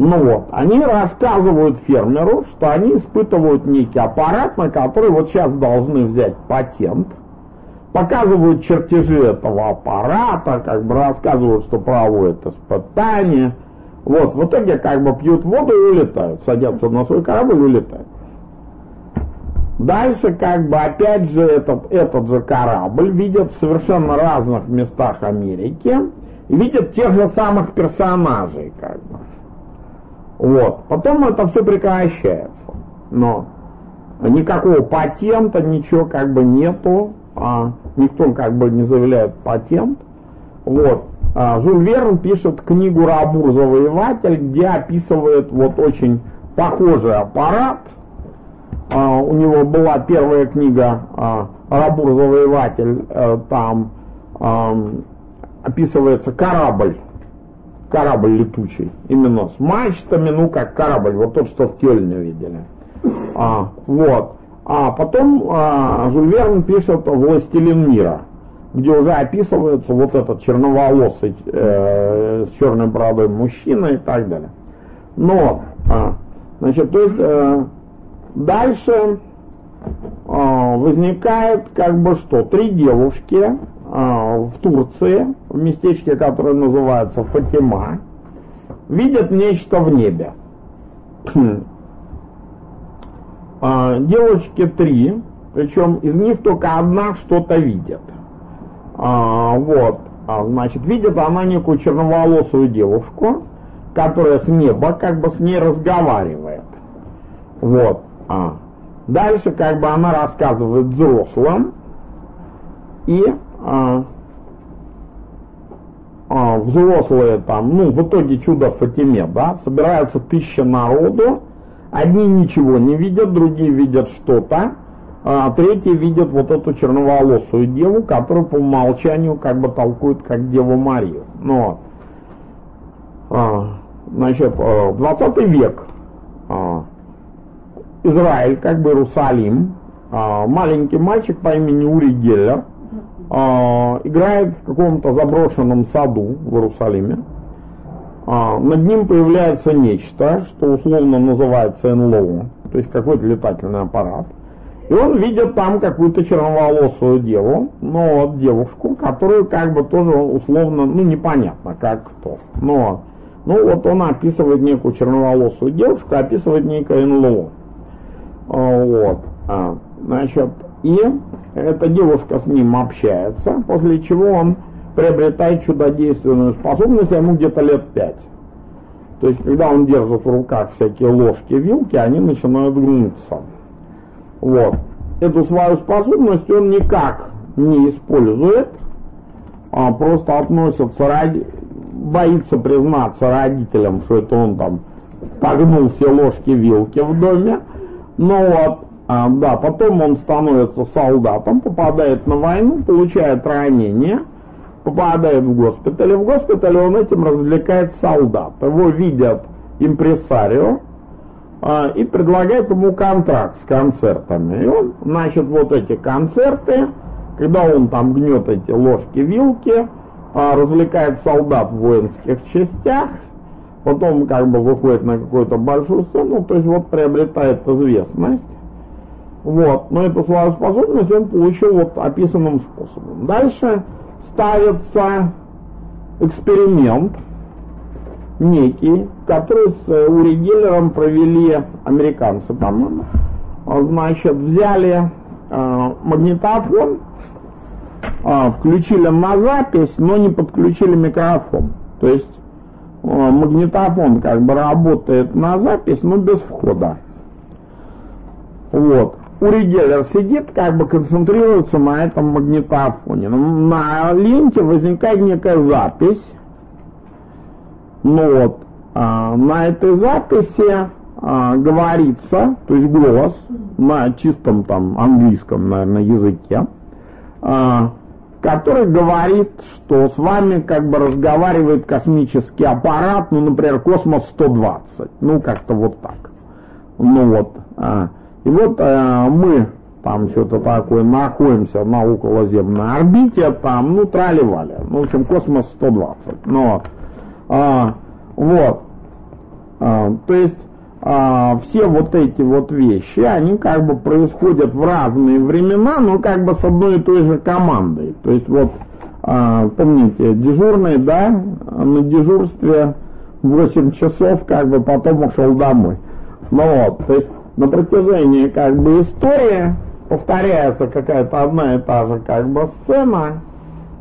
Ну вот, они рассказывают фермеру, что они испытывают некий аппарат, на который вот сейчас должны взять патент, показывают чертежи этого аппарата, как бы рассказывают, что проводят испытания. Вот, в итоге как бы пьют воду и улетают, садятся на свой корабль и улетают. Дальше как бы опять же этот, этот же корабль видят в совершенно разных местах Америки, видят тех же самых персонажей как бы. Вот. Потом это все прекращается. Но никакого патента, ничего как бы нету. А, никто как бы не заявляет патент. Вот. А, Жюль Верн пишет книгу «Рабур-завоеватель», где описывает вот очень похожий аппарат. А, у него была первая книга а, «Рабур-завоеватель», а, там а, описывается корабль корабль летучий, именно с мачтами, ну как корабль, вот тот, что в Кёльне видели. А, вот. А потом а, Жюль Верн пишет «Властелин мира», где уже описывается вот этот черноволосый э, с черной бородой мужчина и так далее. Но, а, значит, то есть э, дальше э, возникает как бы что, три девушки, в Турции, в местечке, которое называется Фатима, видят нечто в небе. А, девочки три, причем из них только одна что-то видит. А, вот. А, значит, видит она некую черноволосую девушку, которая с неба как бы с ней разговаривает. Вот. А. Дальше как бы она рассказывает взрослым, и а, а, взрослые там, ну, в итоге чудо Фатиме, да, собираются тысяча народу, одни ничего не видят, другие видят что-то, а третий видит вот эту черноволосую деву, которая по умолчанию как бы толкует как Деву Марию. Но, а, значит, 20 а, век, а, Израиль, как бы Иерусалим, а, маленький мальчик по имени Ури Геллер, играет в каком-то заброшенном саду в Иерусалиме. А, над ним появляется нечто, что условно называется НЛО, то есть какой-то летательный аппарат. И он видит там какую-то черноволосую деву, ну вот девушку, которую как бы тоже условно, ну непонятно как кто. Но, ну вот он описывает некую черноволосую девушку, описывает некое НЛО. А, вот. А, значит, и эта девушка с ним общается, после чего он приобретает чудодейственную способность, ему где-то лет пять. То есть, когда он держит в руках всякие ложки, вилки, они начинают гнуться. Вот. Эту свою способность он никак не использует, а просто относится, ради... боится признаться родителям, что это он там погнул все ложки-вилки в доме. Но вот а, да, потом он становится солдатом, попадает на войну, получает ранение, попадает в госпиталь, и в госпитале он этим развлекает солдат. Его видят импресарио а, и предлагает ему контракт с концертами. И он, значит, вот эти концерты, когда он там гнет эти ложки-вилки, а, развлекает солдат в воинских частях, потом как бы выходит на какую-то большую сцену, то есть вот приобретает известность. Вот, но эту свою способность он получил вот описанным способом. Дальше ставится эксперимент некий, который с э, Ури Геллером провели американцы, по-моему. Значит, взяли э, магнитофон, э, включили на запись, но не подключили микрофон. То есть э, магнитофон как бы работает на запись, но без входа. Вот. Ури Геллер сидит, как бы концентрируется на этом магнитофоне. На ленте возникает некая запись. Ну вот, а, на этой записи а, говорится, то есть голос на чистом там английском, наверное, языке, а, который говорит, что с вами как бы разговаривает космический аппарат, ну, например, Космос 120, ну, как-то вот так. Ну вот, а, и вот э, мы там что-то такое находимся на околоземной орбите, там, ну, трали-вали. Ну, в общем, космос 120. Но, а, вот. А, то есть, а, все вот эти вот вещи, они как бы происходят в разные времена, но как бы с одной и той же командой. То есть, вот, а, помните, дежурный, да, на дежурстве 8 часов, как бы потом ушел домой. Ну вот, то есть, на протяжении как бы истории повторяется какая-то одна и та же как бы сцена,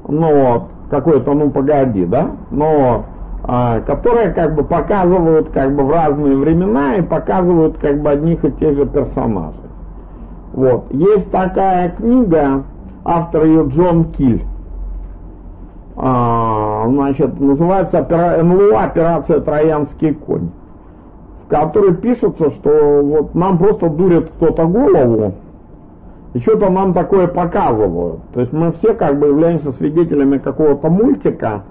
ну вот, какой-то, ну погоди, да, но а, которые как бы показывают как бы в разные времена и показывают как бы одних и тех же персонажей. Вот. Есть такая книга, автор ее Джон Киль. А, значит, называется НЛО «Операция Троянский конь» в которой пишется, что вот нам просто дурит кто-то голову, и что-то нам такое показывают. То есть мы все как бы являемся свидетелями какого-то мультика,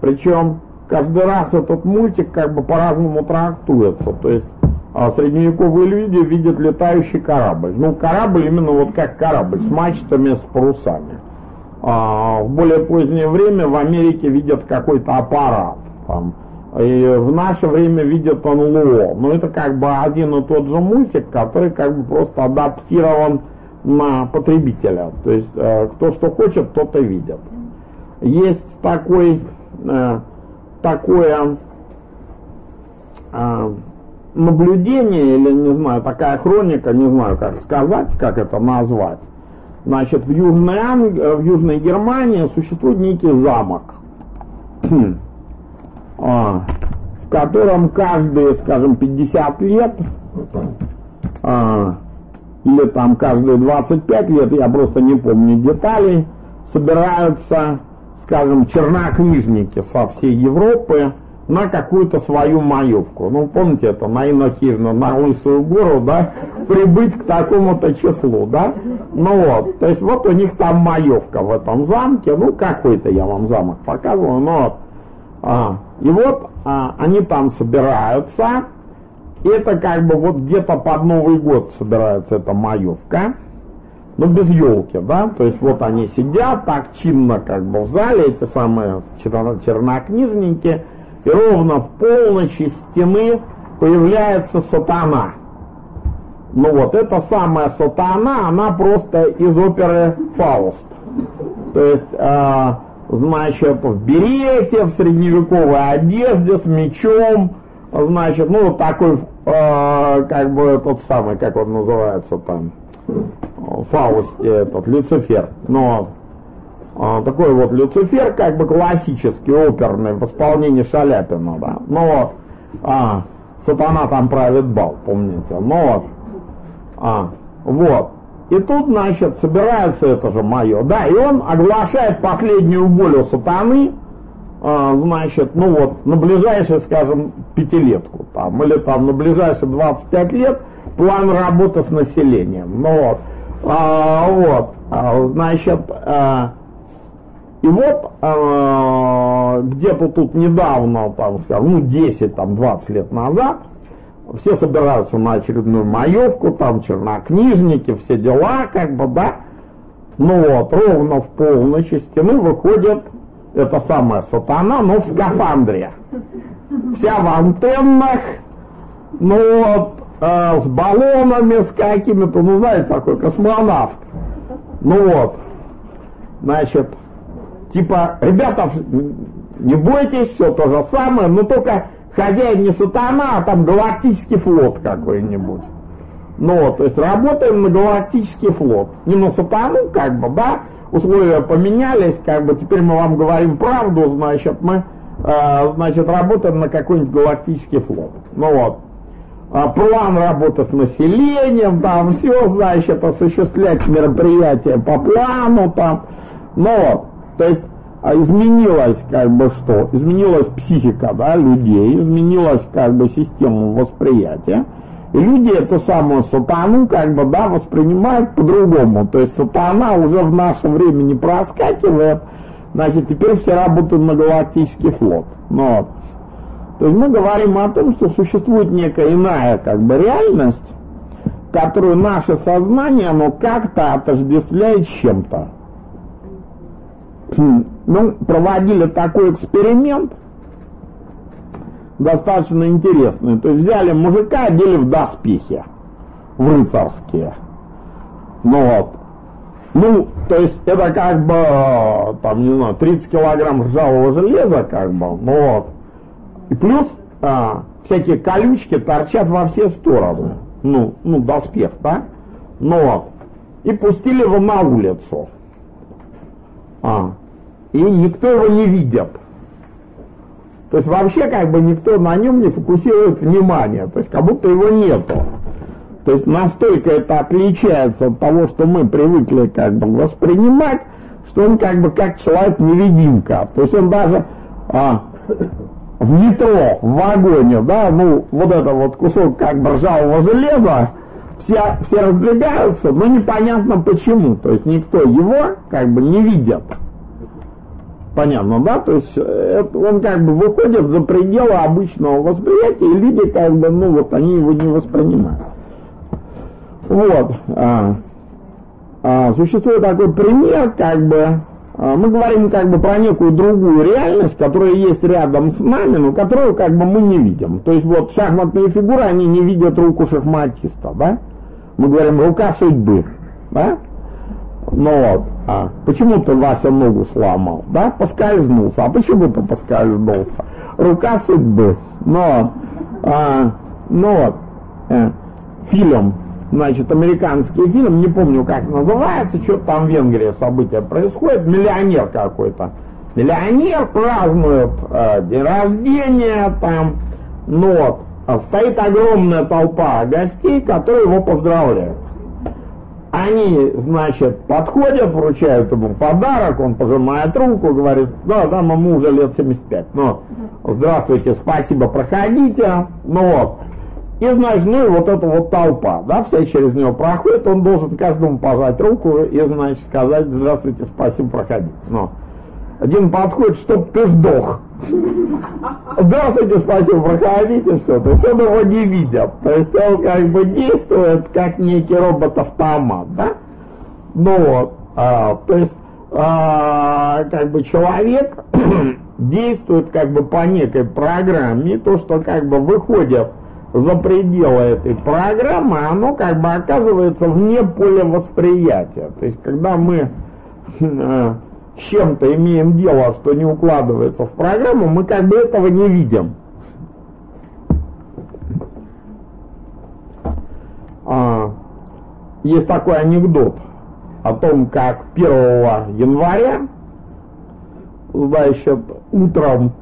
причем каждый раз этот мультик как бы по-разному трактуется. То есть а средневековые люди видят летающий корабль. Ну, корабль именно вот как корабль, с мачтами, с парусами. А в более позднее время в Америке видят какой-то аппарат, там, и в наше время видят НЛО. Но это как бы один и тот же мультик, который как бы просто адаптирован на потребителя. То есть э, кто что хочет, тот и видит. Есть такой, э, такое э, наблюдение, или не знаю, такая хроника, не знаю как сказать, как это назвать. Значит, в Южной, Анг... в Южной Германии существует некий замок, а, в котором каждые, скажем, 50 лет, а, или там каждые 25 лет, я просто не помню деталей, собираются, скажем, чернокнижники со всей Европы, на какую-то свою маевку. Ну, помните это, на Инокирну, на Лысую гору, да, прибыть к такому-то числу, да? Ну вот, то есть вот у них там маевка в этом замке, ну, какой-то я вам замок показываю, ну вот. А, и вот а, они там собираются, это как бы вот где-то под Новый год собирается эта маевка, ну, без елки, да, то есть вот они сидят так чинно как бы в зале, эти самые чернокнижники, и ровно в полночь из стены появляется сатана. Ну вот, эта самая сатана, она просто из оперы «Фауст». То есть, э, значит, в берете, в средневековой одежде, с мечом, значит, ну, такой, э, как бы, тот самый, как он называется там, в Фаусте, этот, Люцифер. Ну, а, такой вот Люцифер, как бы классический, оперный, в исполнении Шаляпина, да. Ну вот, а, сатана там правит бал, помните. Ну вот, а, вот. И тут, значит, собирается это же мое, да, и он оглашает последнюю волю сатаны, а, значит, ну вот, на ближайшие, скажем, пятилетку, там, или там на ближайшие 25 лет план работы с населением, ну вот, а, вот, а, значит, а, и вот э, где-то тут недавно, там, скажем, ну 10, там 20 лет назад, все собираются на очередную маевку, там чернокнижники, все дела, как бы, да. Ну вот, ровно в полночь из стены выходит эта самая сатана, но в скафандре. Вся в антеннах, ну вот, э, с баллонами, с какими-то, ну знаете, такой космонавт. Ну вот, значит, Типа, ребята, не бойтесь, все то же самое, но только хозяин не сатана, а там галактический флот какой-нибудь. Ну, то есть работаем на галактический флот. Не на сатану, как бы, да, условия поменялись, как бы теперь мы вам говорим правду, значит, мы, э, значит, работаем на какой-нибудь галактический флот. Ну вот. А план работы с населением, там все, значит, осуществлять мероприятия по плану, там, ну вот. То есть а изменилась как бы что? Изменилась психика да, людей, изменилась как бы система восприятия. И люди эту самую сатану как бы да, воспринимают по-другому. То есть сатана уже в наше время не проскакивает, значит теперь все работают на галактический флот. Ну. То есть мы говорим о том, что существует некая иная как бы реальность, которую наше сознание оно как-то отождествляет чем-то ну, проводили такой эксперимент, достаточно интересный. То есть взяли мужика, одели в доспехи, в рыцарские. Ну вот. Ну, то есть это как бы, там, не знаю, 30 килограмм ржавого железа, как бы, ну вот. И плюс а, всякие колючки торчат во все стороны. Ну, ну, доспех, да? Ну вот. И пустили его на улицу. А, и никто его не видит. То есть вообще как бы никто на нем не фокусирует внимание, то есть как будто его нету. То есть настолько это отличается от того, что мы привыкли как бы воспринимать, что он как бы как человек-невидимка. То есть он даже а, в метро, в вагоне, да, ну вот это вот кусок как бы ржавого железа, все, все раздвигаются, но непонятно почему. То есть никто его как бы не видит. Понятно, да? То есть э, он как бы выходит за пределы обычного восприятия, и люди как бы, ну вот они его не воспринимают. Вот. А, а, существует такой пример, как бы, а, мы говорим как бы про некую другую реальность, которая есть рядом с нами, но которую как бы мы не видим. То есть вот шахматные фигуры, они не видят руку шахматиста, да? Мы говорим рука судьбы, да? Ну вот, а, почему ты, Вася, ногу сломал? Да, поскользнулся. А почему ты поскользнулся? Рука судьбы. Ну вот, а, ну вот, э, фильм значит, американский фильм, не помню, как называется, что-то там в Венгрии события происходит, миллионер какой-то. Миллионер празднует э, день рождения, там, ну вот, а стоит огромная толпа гостей, которые его поздравляют. Они, значит, подходят, вручают ему подарок, он пожимает руку, говорит, да, да, ему уже лет 75, но здравствуйте, спасибо, проходите, ну вот. И, значит, ну и вот эта вот толпа, да, вся через него проходит, он должен каждому пожать руку и, значит, сказать, здравствуйте, спасибо, проходите. Но один подходит, чтоб ты сдох. Здравствуйте, спасибо, проходите, все. То есть он его не видят. То есть он как бы действует как некий робот-автомат, да? Ну вот, а, то есть а, как бы человек действует как бы по некой программе, то, что как бы выходит за пределы этой программы, оно как бы оказывается вне поля восприятия. То есть когда мы э, чем-то имеем дело, что не укладывается в программу, мы как бы этого не видим. А, есть такой анекдот о том, как 1 января, значит, утром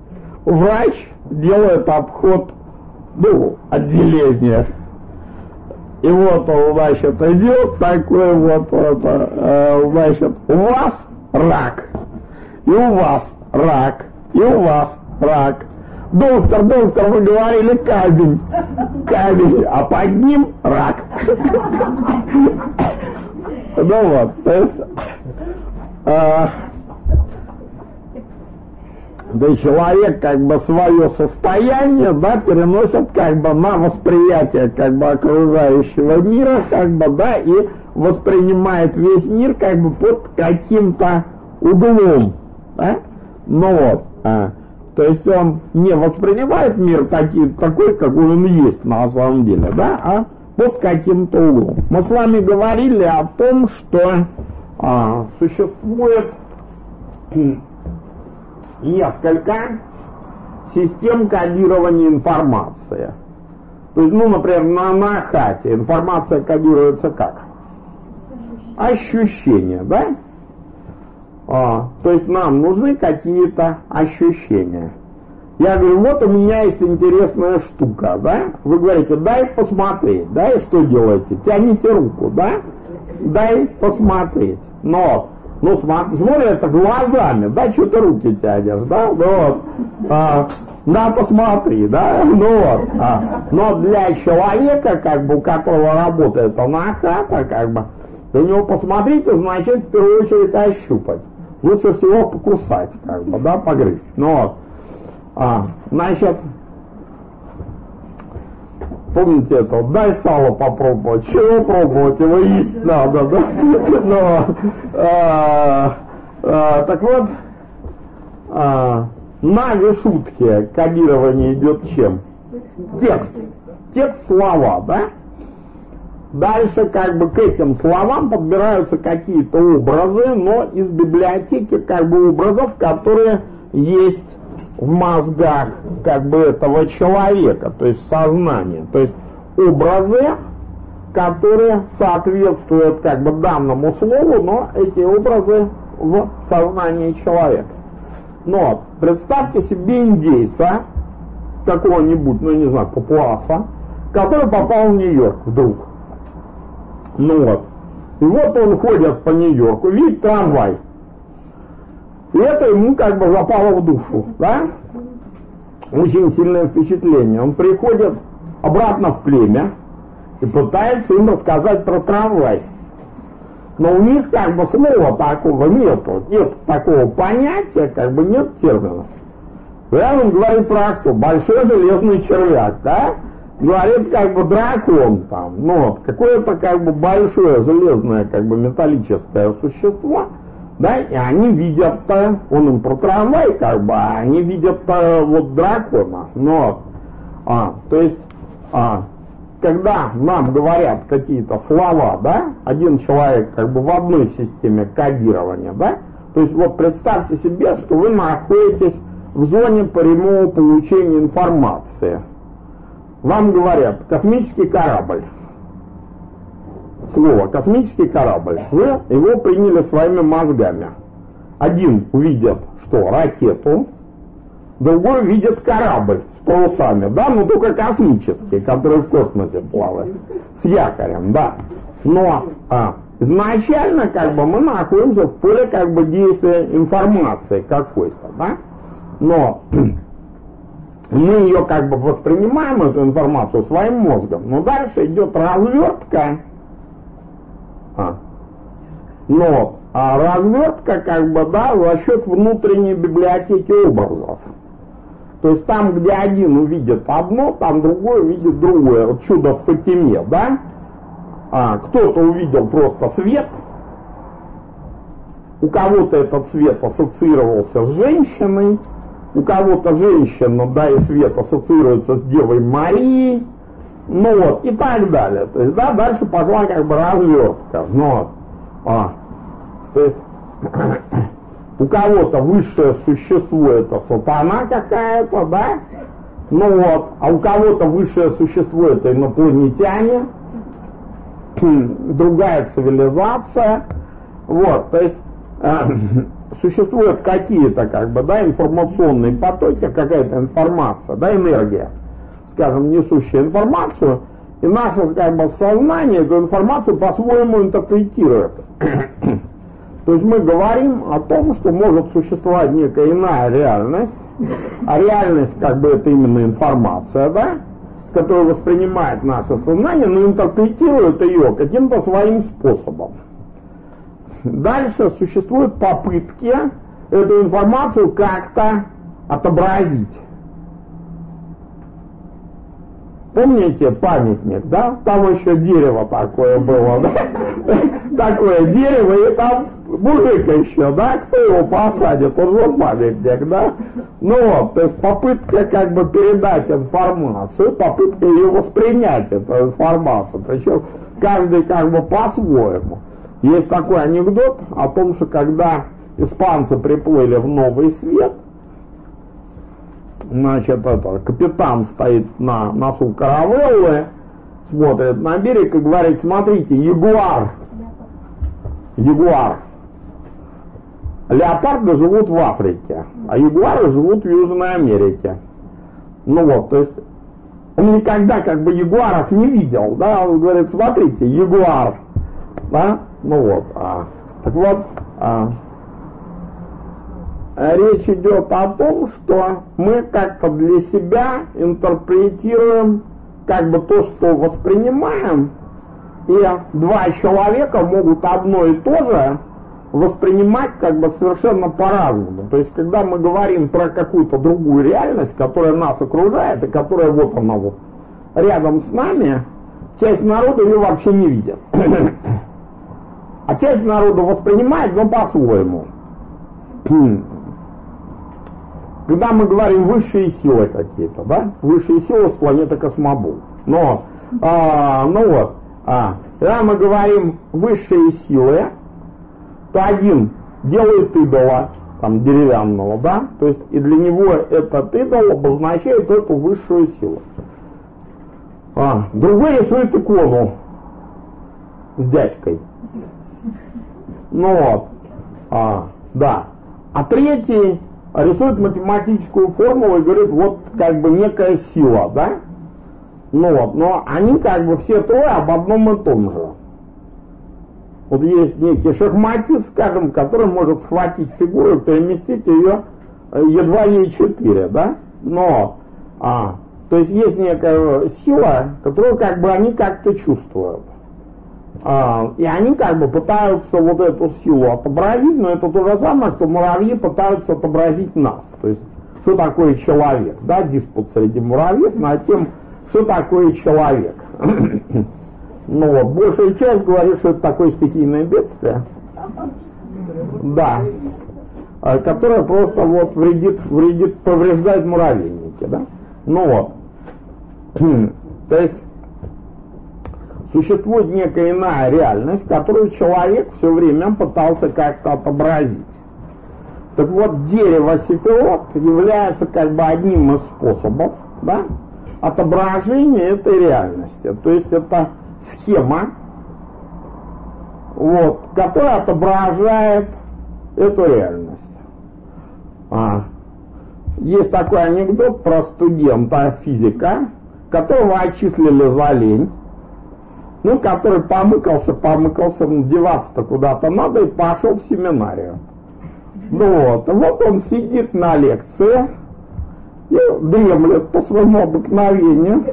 врач делает обход ну, отделения. И вот он, значит, идет такой вот, это, э, значит, у вас рак, и у вас рак, и у вас рак. Доктор, доктор, вы говорили камень, камень, а под ним рак. Ну вот, то есть... А, да человек как бы свое состояние, да, переносит как бы на восприятие как бы окружающего мира, как бы, да, и воспринимает весь мир как бы под каким-то углом, да, ну вот, а, то есть он не воспринимает мир таки, такой, какой он есть на самом деле, да, а под каким-то углом. Мы с вами говорили о том, что а, существует несколько систем кодирования информации. То есть, ну, например, на, на хате информация кодируется как? Ощущения, да? А, то есть нам нужны какие-то ощущения. Я говорю, вот у меня есть интересная штука, да? Вы говорите, дай посмотреть, да? И что делаете? Тяните руку, да? Дай посмотреть. Но ну, это глазами, да, что ты руки тянешь, да, ну вот, а, да, посмотри, да, ну вот, а, но для человека, как бы, у которого работает он хата, как бы, у него посмотрите, значит, в первую очередь ощупать. Лучше всего покусать, как бы, да, погрызть. Ну вот, а, значит, Помните это? Дай сало попробовать. Чего пробовать? Его есть надо, да? Но, а, а, так вот, а, на вишутке кодирование идет чем? Текст. Текст слова, да? Дальше как бы к этим словам подбираются какие-то образы, но из библиотеки как бы образов, которые есть в мозгах как бы этого человека, то есть сознание, то есть образы, которые соответствуют как бы данному слову, но эти образы в сознании человека. Но представьте себе индейца, какого-нибудь, ну не знаю, папуаса, который попал в Нью-Йорк вдруг. Ну вот. И вот он ходит по Нью-Йорку, видит трамвай. И это ему как бы запало в душу, да? Очень сильное впечатление. Он приходит обратно в племя и пытается им рассказать про трамвай. Но у них как бы слова такого нету, нет такого понятия, как бы нет термина. Да, он говорит про что? Большой железный червяк, да? Говорит как бы дракон там, ну вот, какое-то как бы большое железное как бы металлическое существо – да, и они видят, он им про трамвай как бы, а они видят вот дракона, но, а, то есть, а, когда нам говорят какие-то слова, да, один человек как бы в одной системе кодирования, да, то есть вот представьте себе, что вы находитесь в зоне прямого получения информации. Вам говорят, космический корабль. слово «космический корабль», вы его приняли своими мозгами. Один увидит, что ракету, другой видит корабль с парусами, да, но только космический, который в космосе плавает, с якорем, да. Но а, изначально как бы мы находимся в поле как бы действия информации какой-то, да. Но мы ее как бы воспринимаем, эту информацию, своим мозгом. Но дальше идет развертка. А. Но а развертка как бы, да, за счет внутренней библиотеки образов. То есть там, где один увидит одно, там другой увидит другое. Вот чудо в Фатиме, да? А, кто-то увидел просто свет, у кого-то этот свет ассоциировался с женщиной, у кого-то женщина, да, и свет ассоциируется с Девой Марией, ну вот, и так далее. То есть, да, дальше пошла как бы развертка. Ну. А, то есть, у кого-то высшее существо это сатана какая-то, да? Ну вот, а у кого-то высшее существо это инопланетяне, другая цивилизация. Вот, то есть э, существуют какие-то, как бы, да, информационные потоки, какая-то информация, да, энергия, скажем, несущая информацию, и наше, как бы, сознание эту информацию по-своему интерпретирует. То есть мы говорим о том, что может существовать некая иная реальность, а реальность, как бы, это именно информация, да, которую воспринимает наше сознание, но интерпретирует ее каким-то своим способом. Дальше существуют попытки эту информацию как-то отобразить. Помните памятник, да? Там еще дерево такое было, да? Такое дерево, и там мужик еще, да? Кто его посадит? Уже памятник, да? Ну вот, то есть попытка как бы передать информацию, попытка ее воспринять, эту информацию. Причем каждый как бы по-своему. Есть такой анекдот о том, что когда испанцы приплыли в Новый Свет, значит, это, капитан стоит на носу каравеллы, смотрит на берег и говорит, смотрите, ягуар, ягуар. Леопарды живут в Африке, а ягуары живут в Южной Америке. Ну вот, то есть он никогда как бы ягуаров не видел, да, он говорит, смотрите, ягуар, да, ну вот, а, так вот, а, речь идет о том, что мы как-то для себя интерпретируем как бы то, что воспринимаем, и два человека могут одно и то же воспринимать как бы совершенно по-разному. То есть, когда мы говорим про какую-то другую реальность, которая нас окружает, и которая вот она вот рядом с нами, часть народа ее вообще не видит. А часть народа воспринимает, но по-своему. Когда мы говорим высшие силы какие-то, да? Высшие силы с планеты Космобол. Но, а, ну вот, а, когда мы говорим высшие силы, то один делает идола, там, деревянного, да? То есть, и для него этот идол обозначает эту высшую силу. А, другой рисует икону с дядькой. Ну вот, а, да. А третий рисует математическую формулу и говорит, вот как бы некая сила, да? Ну вот, но они как бы все трое об одном и том же. Вот есть некий шахматист, скажем, который может схватить фигуру и переместить ее э, едва ей 4, да? Но, а, то есть есть некая сила, которую как бы они как-то чувствуют. А, и они как бы пытаются вот эту силу отобразить, но это то же самое, что муравьи пытаются отобразить нас. То есть, что такое человек, да, диспут среди муравьев на тем, что такое человек. ну вот, большая часть говорит, что это такое стихийное бедствие. Да. А, которое просто вот вредит, вредит, повреждает муравейники, да. Ну вот. То есть существует некая иная реальность, которую человек все время пытался как-то отобразить. Так вот, дерево сифилот является как бы одним из способов да, отображения этой реальности. То есть это схема, вот, которая отображает эту реальность. А, есть такой анекдот про студента физика, которого отчислили за лень, ну, который помыкался, помыкался, ну, деваться-то куда-то надо, и пошел в семинарию. Ну вот, вот он сидит на лекции и дремлет по своему обыкновению.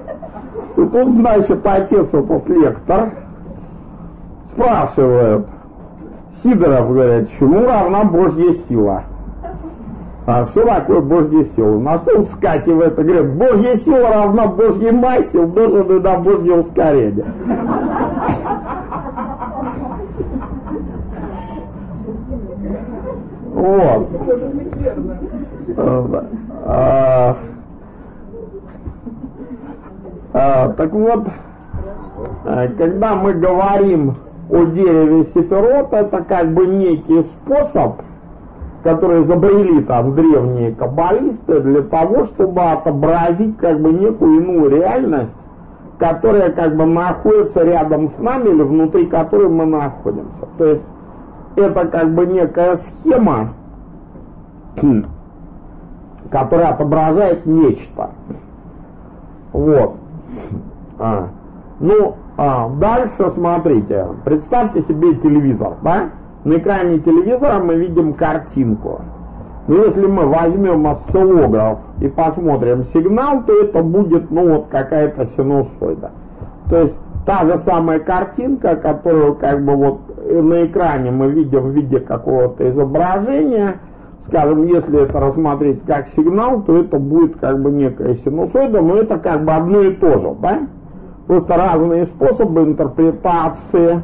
И тут, значит, отец этот лектор спрашивает, Сидоров, говорит, чему равна Божья сила? А что такое Божья сила? На что вскакивает и говорит, Божья сила равна Божьей массе, умноженной на Божье ускорение. Вот. А, а, так вот, а, когда мы говорим о дереве Сефирот, это как бы некий способ, который изобрели там древние каббалисты для того, чтобы отобразить как бы некую иную реальность, которая как бы находится рядом с нами или внутри которой мы находимся. То есть это как бы некая схема, которая отображает нечто. Вот. А. Ну, а, дальше смотрите. Представьте себе телевизор, да? На экране телевизора мы видим картинку. Но если мы возьмем осциллограф и посмотрим сигнал, то это будет, ну, вот какая-то синусоида. То есть та же самая картинка, которую как бы вот на экране мы видим в виде какого-то изображения, скажем, если это рассмотреть как сигнал, то это будет как бы некая синусоида, но это как бы одно и то же, да? Просто разные способы интерпретации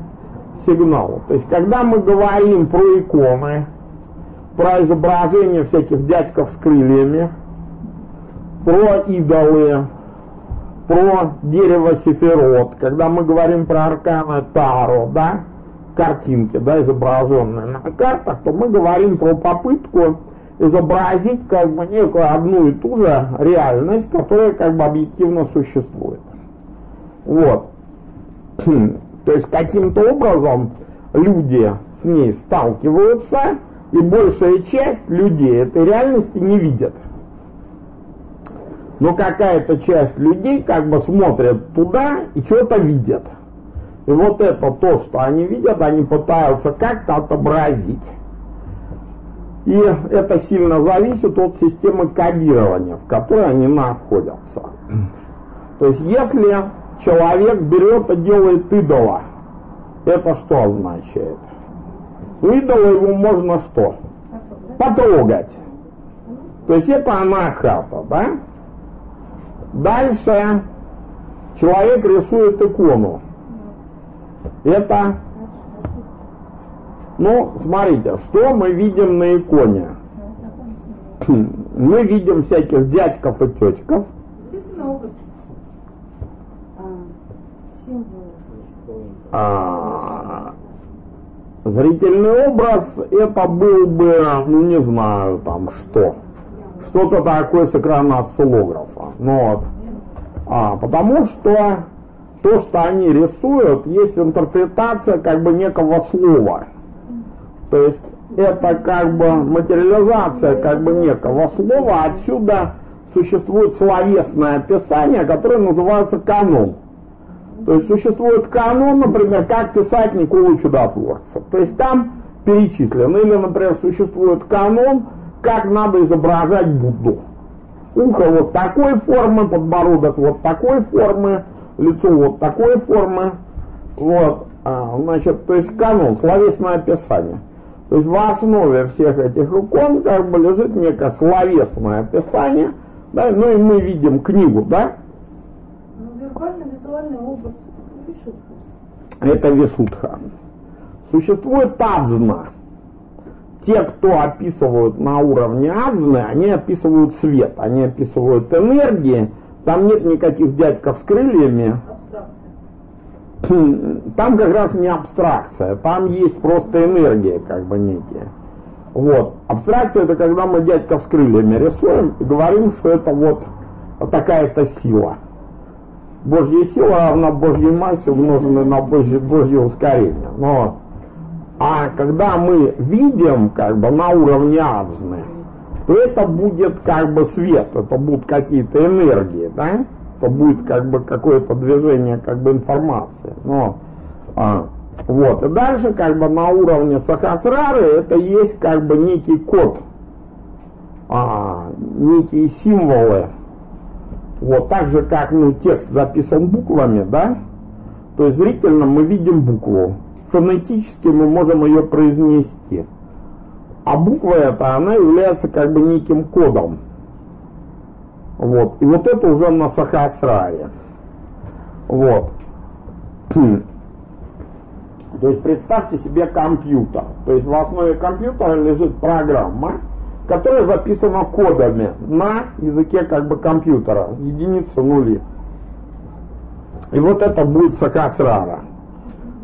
сигнала. То есть, когда мы говорим про иконы, про изображение всяких дядьков с крыльями, про идолы, про дерево Сефирот, когда мы говорим про арканы Таро, да, картинки, да, изображенные на картах, то мы говорим про попытку изобразить как бы некую одну и ту же реальность, которая как бы объективно существует. Вот. То есть каким-то образом люди с ней сталкиваются, и большая часть людей этой реальности не видят. Но какая-то часть людей как бы смотрят туда и что-то видят. И вот это то, что они видят, они пытаются как-то отобразить. И это сильно зависит от системы кодирования, в которой они находятся. То есть если человек берет и делает идола, это что означает? У идола его можно что? Потрогать. То есть это анахата, да? Дальше человек рисует икону. Это, ну, смотрите, что мы видим на иконе? Мы видим всяких дядьков и тетьков. А, зрительный образ это был бы, ну не знаю, там что, что-то такое с экрана осциллографа. Ну, вот. а, потому что то, что они рисуют, есть интерпретация как бы некого слова. То есть это как бы материализация как бы некого слова, отсюда существует словесное описание, которое называется канон. То есть существует канон, например, как писать Николу Чудотворца. То есть там перечислено. Или, например, существует канон, как надо изображать Будду. Ухо вот такой формы, подбородок вот такой формы, лицо вот такой формы. Вот, а, значит, то есть канон, словесное описание. То есть в основе всех этих икон как бы лежит некое словесное описание, да, ну и мы видим книгу, да? Ну, визуальный образ. Это вишутха. Существует тазна. Те, кто описывают на уровне азны, они описывают свет, они описывают энергии, там нет никаких дядьков с крыльями. Там как раз не абстракция, там есть просто энергия, как бы некие. Вот. Абстракция это когда мы дядьков с крыльями рисуем и говорим, что это вот такая-то сила. Божья сила равна Божьей массе, умноженной на Божье, Божье ускорение. Но А когда мы видим как бы на уровне азны, то это будет как бы свет, это будут какие-то энергии, да? Это будет как бы какое-то движение как бы информации. Но, а, вот. И дальше как бы на уровне сахасрары это есть как бы некий код, а, некие символы. Вот так же как ну, текст записан буквами, да? То есть зрительно мы видим букву фонетически мы можем ее произнести. А буква эта, она является как бы неким кодом. Вот. И вот это уже на Сахасраре. Вот. То есть представьте себе компьютер. То есть в основе компьютера лежит программа, которая записана кодами на языке как бы компьютера, единицы нули. И вот это будет Сахасрара.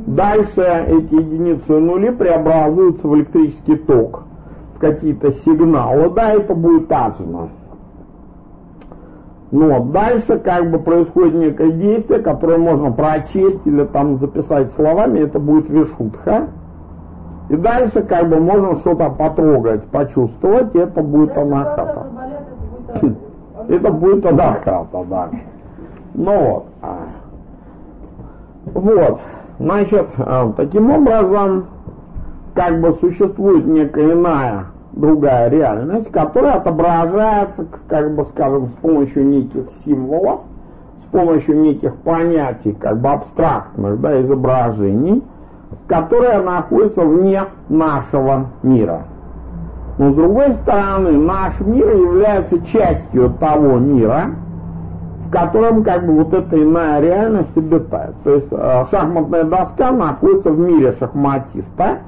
Дальше эти единицы нули преобразуются в электрический ток, в какие-то сигналы. Да, это будет ажна. Но дальше как бы происходит некое действие, которое можно прочесть или там записать словами, это будет вишутха. И дальше как бы можно что-то потрогать, почувствовать, и это будет анахата. Это будет анахата, да. Ну вот. Вот. Значит, э, таким образом, как бы существует некая иная другая реальность, которая отображается, как бы скажем, с помощью неких символов, с помощью неких понятий, как бы абстрактных да, изображений, которые находятся вне нашего мира. Но с другой стороны, наш мир является частью того мира, в котором как бы вот эта иная реальность обитает. То есть э, шахматная доска находится в мире шахматиста,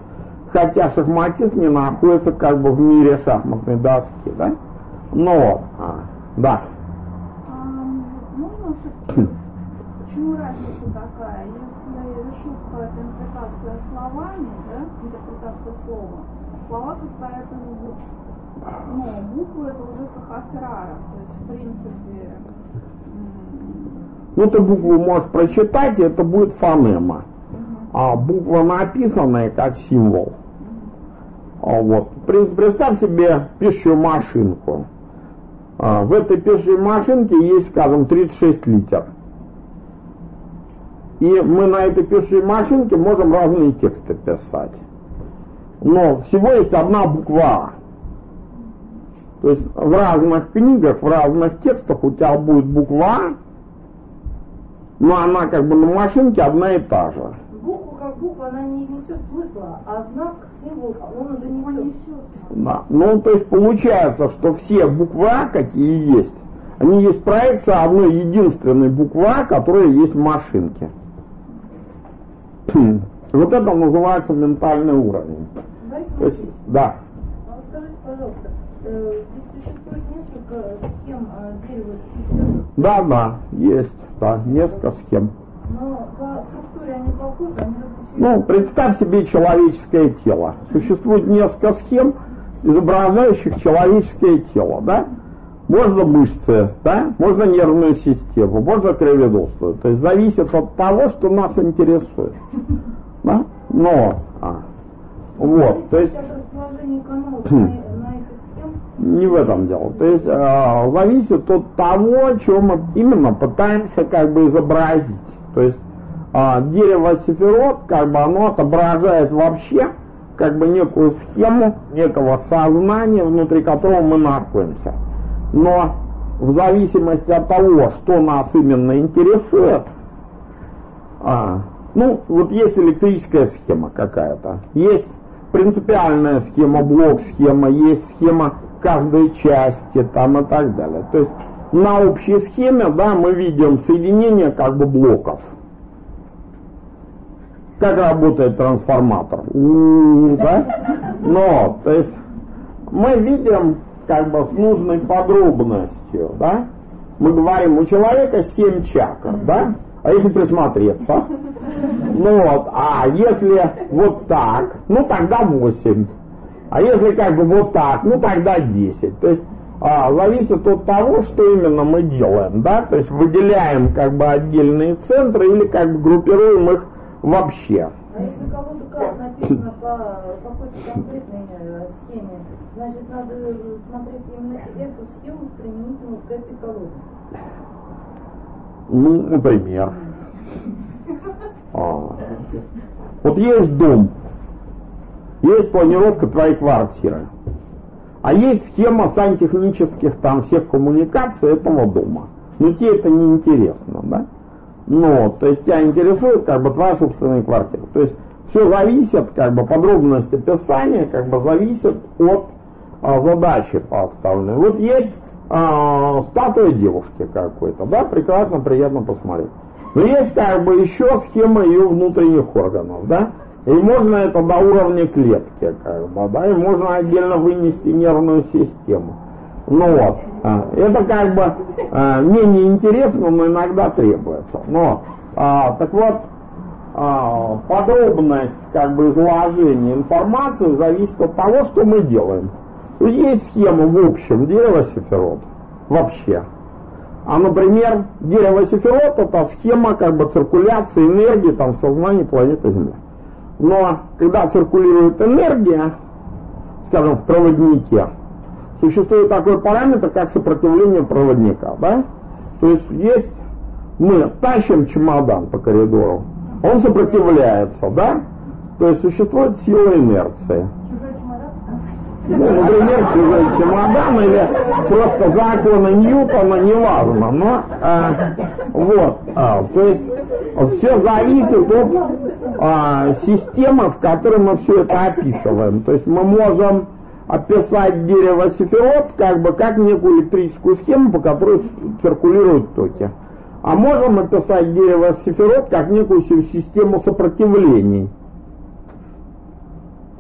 хотя шахматист не находится как бы в мире шахматной доски, да? Ну вот, а, да. А, можно почему разница такая? Если шутка это интерпретация словами, да, интерпретация слова, состоят из букв. Но буквы это уже сахасрара, то есть в принципе ну, ты букву можешь прочитать, и это будет фонема. А буква написанная как символ. А вот. Представь себе пишущую машинку. А, в этой пишущей машинке есть, скажем, 36 литер. И мы на этой пишущей машинке можем разные тексты писать. Но всего есть одна буква А. То есть в разных книгах, в разных текстах у тебя будет буква А, но она как бы на машинке одна и та же. Буква как буква, она не несет смысла, а знак, символ, он уже не несет. Да. Ну, то есть получается, что все буквы, а, какие есть, они есть проекция одной единственной буквы, а, которая есть в машинке. Вот это называется ментальный уровень. То есть, да. А скажите, пожалуйста, э, здесь существует несколько схем э, дерева Да, да, есть. Да, несколько схем. Но по структуре они похожи, они Ну, представь себе человеческое тело. Существует несколько схем, изображающих человеческое тело, да? Можно мышцы, да? Можно нервную систему, можно кровеносную. То есть зависит от того, что нас интересует. Да? Но, а, вот, то есть... Не в этом дело. То есть э, зависит от того, что мы именно пытаемся как бы изобразить. То есть э, дерево сефирот, как бы оно отображает вообще как бы некую схему некого сознания, внутри которого мы находимся. Но в зависимости от того, что нас именно интересует, а, ну, вот есть электрическая схема какая-то, есть принципиальная схема, блок схема, есть схема каждой части там и так далее. То есть на общей схеме, да, мы видим соединение как бы блоков. Как работает трансформатор? Да? Но, то есть мы видим как бы с нужной подробностью, да? Мы говорим, у человека семь чакр, да? А если присмотреться? Ну вот, а если вот так, ну тогда восемь. А если как бы вот так, ну тогда 10. То есть а, зависит от того, что именно мы делаем, да, то есть выделяем как бы отдельные центры или как бы группируем их вообще. А если колода карт написана по какой-то конкретной э, схеме, значит надо смотреть именно эту схему применительно к этой колоде. Ну, например. А. Вот есть дом, есть планировка твоей квартиры, а есть схема сантехнических там всех коммуникаций этого дома. Но тебе это не интересно, да? Ну, то есть тебя интересует как бы твоя собственная квартира. То есть все зависит, как бы подробность описания, как бы зависит от а, задачи поставленной. Вот есть а, статуя девушки какой-то, да, прекрасно, приятно посмотреть. Но есть как бы еще схема ее внутренних органов, да, и можно это до уровня клетки, как бы, да, и можно отдельно вынести нервную систему. Ну вот, а, это как бы а, менее интересно, но иногда требуется. Но, а, так вот, подробность как бы изложения информации зависит от того, что мы делаем. Есть схема в общем дерева Сефирот. Вообще. А, например, дерево Сефирот это схема как бы циркуляции энергии там в сознании планеты Земля. Но когда циркулирует энергия, скажем, в проводнике, существует такой параметр, как сопротивление проводника. Да? То есть есть, мы тащим чемодан по коридору, он сопротивляется, да? То есть существует сила инерции. Ну, например, чемодан или просто законы Ньютона, неважно. Но а, вот, а, то есть все зависит от а, системы, в которой мы все это описываем. То есть мы можем описать дерево Сефирот как бы как некую электрическую схему, по которой циркулируют токи. А можем описать дерево Сефирот как некую систему сопротивлений.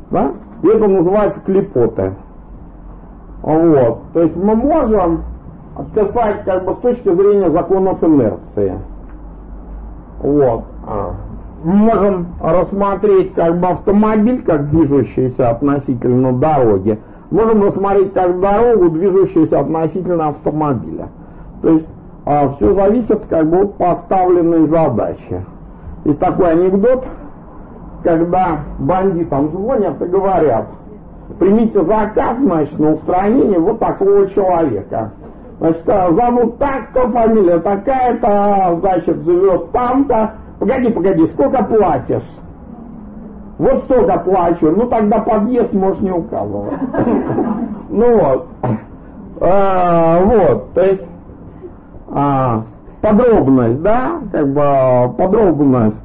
Да? И это называется клепоты. Вот. То есть мы можем описать как бы с точки зрения законов инерции. Вот. А. Мы можем рассмотреть как бы автомобиль как движущийся относительно дороги. Можем рассмотреть как дорогу, движущуюся относительно автомобиля. То есть а, все зависит как бы от поставленной задачи. Есть такой анекдот, когда бандитам звонят и говорят, примите заказ, значит, на устранение вот такого человека. Значит, а, зовут так-то, фамилия такая-то, значит, живет там-то. Погоди, погоди, сколько платишь? Вот столько плачу. Ну, тогда подъезд можешь не указывать. Ну вот. А, вот, то есть а, подробность, да, как бы подробность.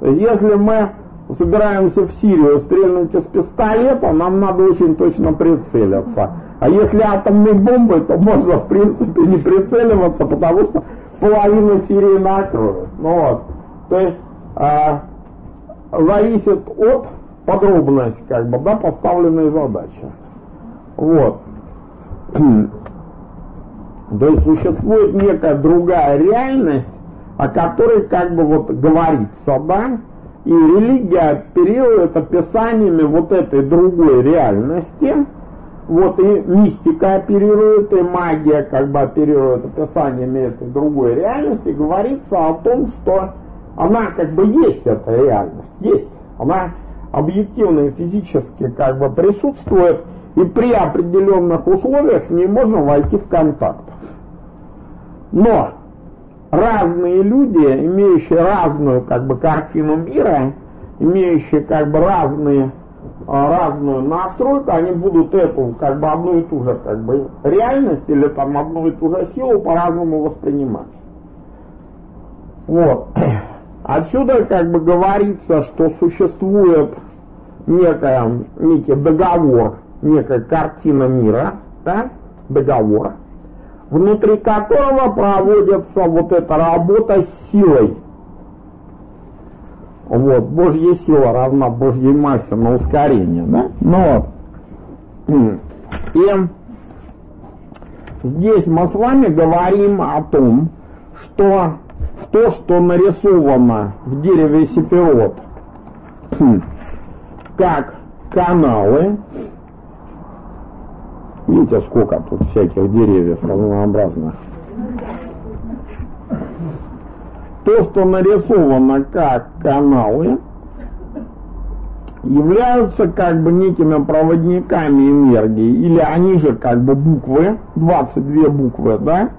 Если мы собираемся в Сирию стрельнуть из пистолета, нам надо очень точно прицелиться. А если атомные бомбы, то можно, в принципе, не прицеливаться, потому что половина Сирии накроет. Ну вот. То есть, а, зависит от подробности, как бы, да, поставленной задачи. Вот. То есть существует некая другая реальность, о которой как бы вот говорится, да, и религия оперирует описаниями вот этой другой реальности, вот и мистика оперирует, и магия как бы оперирует описаниями этой другой реальности, говорится о том, что она как бы есть эта реальность, есть, она объективно и физически как бы присутствует, и при определенных условиях с ней можно войти в контакт. Но разные люди, имеющие разную как бы картину мира, имеющие как бы разные а, разную настройку, они будут эту как бы одну и ту же как бы реальность или там одну и ту же силу по-разному воспринимать. Вот. Отсюда как бы говорится, что существует некая, некий договор, некая картина мира, да, договор, внутри которого проводится вот эта работа с силой. Вот, Божья сила равна Божьей массе на ускорение, да? Ну вот. И здесь мы с вами говорим о том, что то, что нарисовано в дереве Сефирот, как каналы, Видите, сколько тут всяких деревьев разнообразных. То, что нарисовано как каналы, являются как бы некими проводниками энергии, или они же как бы буквы, 22 буквы, да,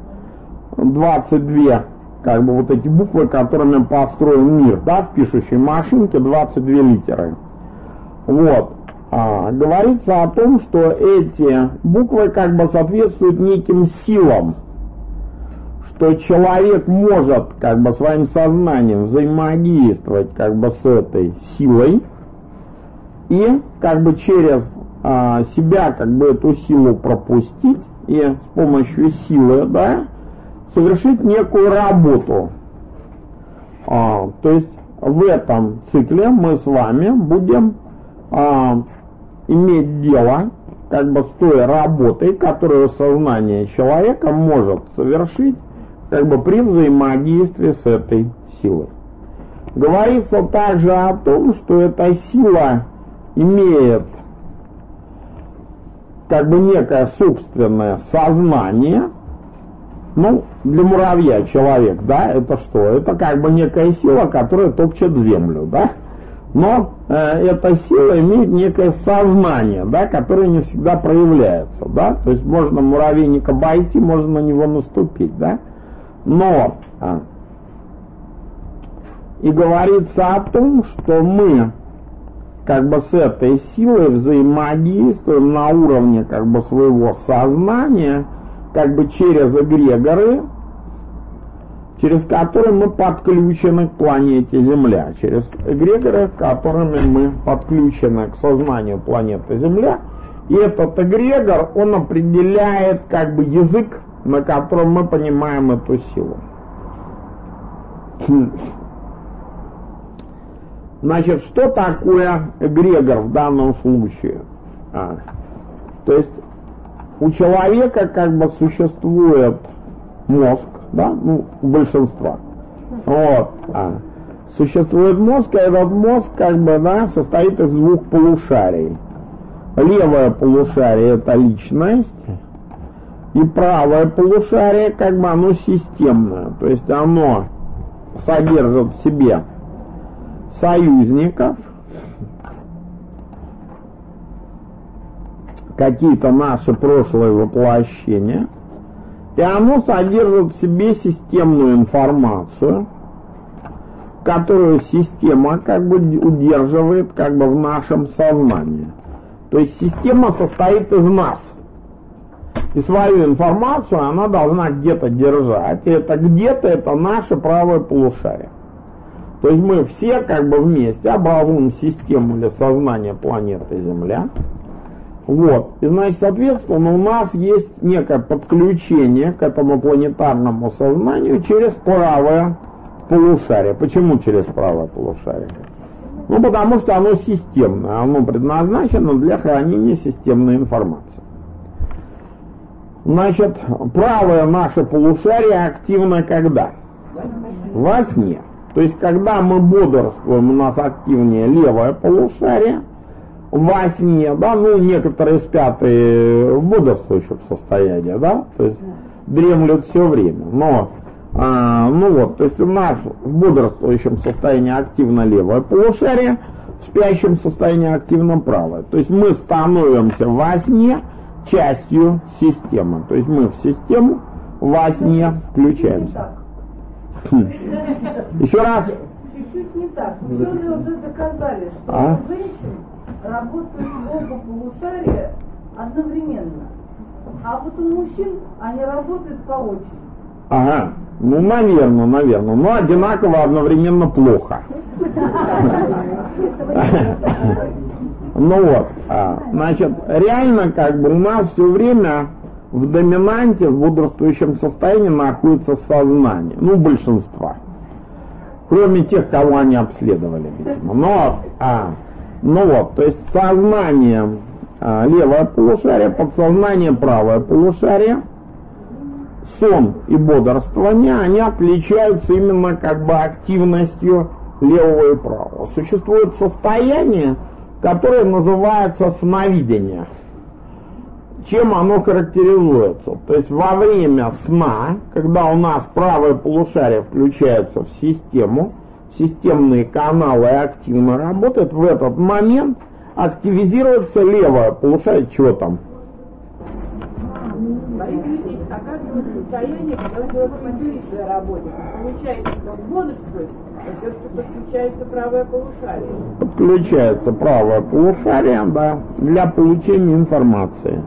22 как бы вот эти буквы, которыми построен мир, да, в пишущей машинке 22 литеры. Вот. А, говорится о том, что эти буквы как бы соответствуют неким силам, что человек может как бы своим сознанием взаимодействовать как бы с этой силой и как бы через а, себя как бы эту силу пропустить и с помощью силы, да, совершить некую работу. А, то есть в этом цикле мы с вами будем а, иметь дело как бы с той работой, которую сознание человека может совершить как бы при взаимодействии с этой силой. Говорится также о том, что эта сила имеет как бы некое собственное сознание, ну, для муравья человек, да, это что? Это как бы некая сила, которая топчет землю, да? Но э, эта сила имеет некое сознание, да, которое не всегда проявляется, да? То есть можно муравейник обойти, можно на него наступить, да? Но а, и говорится о том, что мы как бы с этой силой взаимодействуем на уровне как бы своего сознания, как бы через эгрегоры, через которые мы подключены к планете Земля, через эгрегоры, которыми мы подключены к сознанию планеты Земля. И этот эгрегор, он определяет как бы язык, на котором мы понимаем эту силу. Значит, что такое эгрегор в данном случае? А, то есть у человека как бы существует мозг, да, ну, у большинства. Вот. А. Существует мозг, а этот мозг как бы, да, состоит из двух полушарий. Левое полушарие это личность, и правое полушарие как бы оно системное, то есть оно содержит в себе союзников, какие-то наши прошлые воплощения, и оно содержит в себе системную информацию, которую система как бы удерживает как бы в нашем сознании. То есть система состоит из нас. И свою информацию она должна где-то держать. И это где-то это наше правое полушарие. То есть мы все как бы вместе образуем систему или сознание планеты Земля. Вот. И значит, соответственно, у нас есть некое подключение к этому планетарному сознанию через правое полушарие. Почему через правое полушарие? Ну, потому что оно системное, оно предназначено для хранения системной информации. Значит, правое наше полушарие активно когда? Во сне. То есть, когда мы бодрствуем, у нас активнее левое полушарие, во сне, да, ну, некоторые спят и в бодрствующем состоянии, да, то есть дремлют все время, но, а, ну вот, то есть у нас в бодрствующем состоянии активно левое полушарие, в спящем состоянии активно правое, то есть мы становимся во сне частью системы, то есть мы в систему во сне включаемся. Хм. Еще раз. Чуть-чуть не так. Ученые уже доказали, что А? у женщин работают оба полушария одновременно. А вот у мужчин они работают по очереди. Ага. Ну, наверное, наверное. Но одинаково одновременно плохо. Ну вот, а, значит, реально как бы у нас все время в доминанте, в бодрствующем состоянии находится сознание, ну, большинства. Кроме тех, кого они обследовали, видимо. Но, а, ну вот, то есть сознание а, левое полушарие, подсознание правое полушарие, сон и бодрствование, они отличаются именно как бы активностью левого и правого. Существует состояние, которое называется сновидение. Чем оно характеризуется? То есть во время сна, когда у нас правое полушарие включается в систему, системные каналы активно работают, в этот момент активизируется левое полушарие, чего там? Подключается правое полушарие. Подключается правое полушарие, да, для получения информации.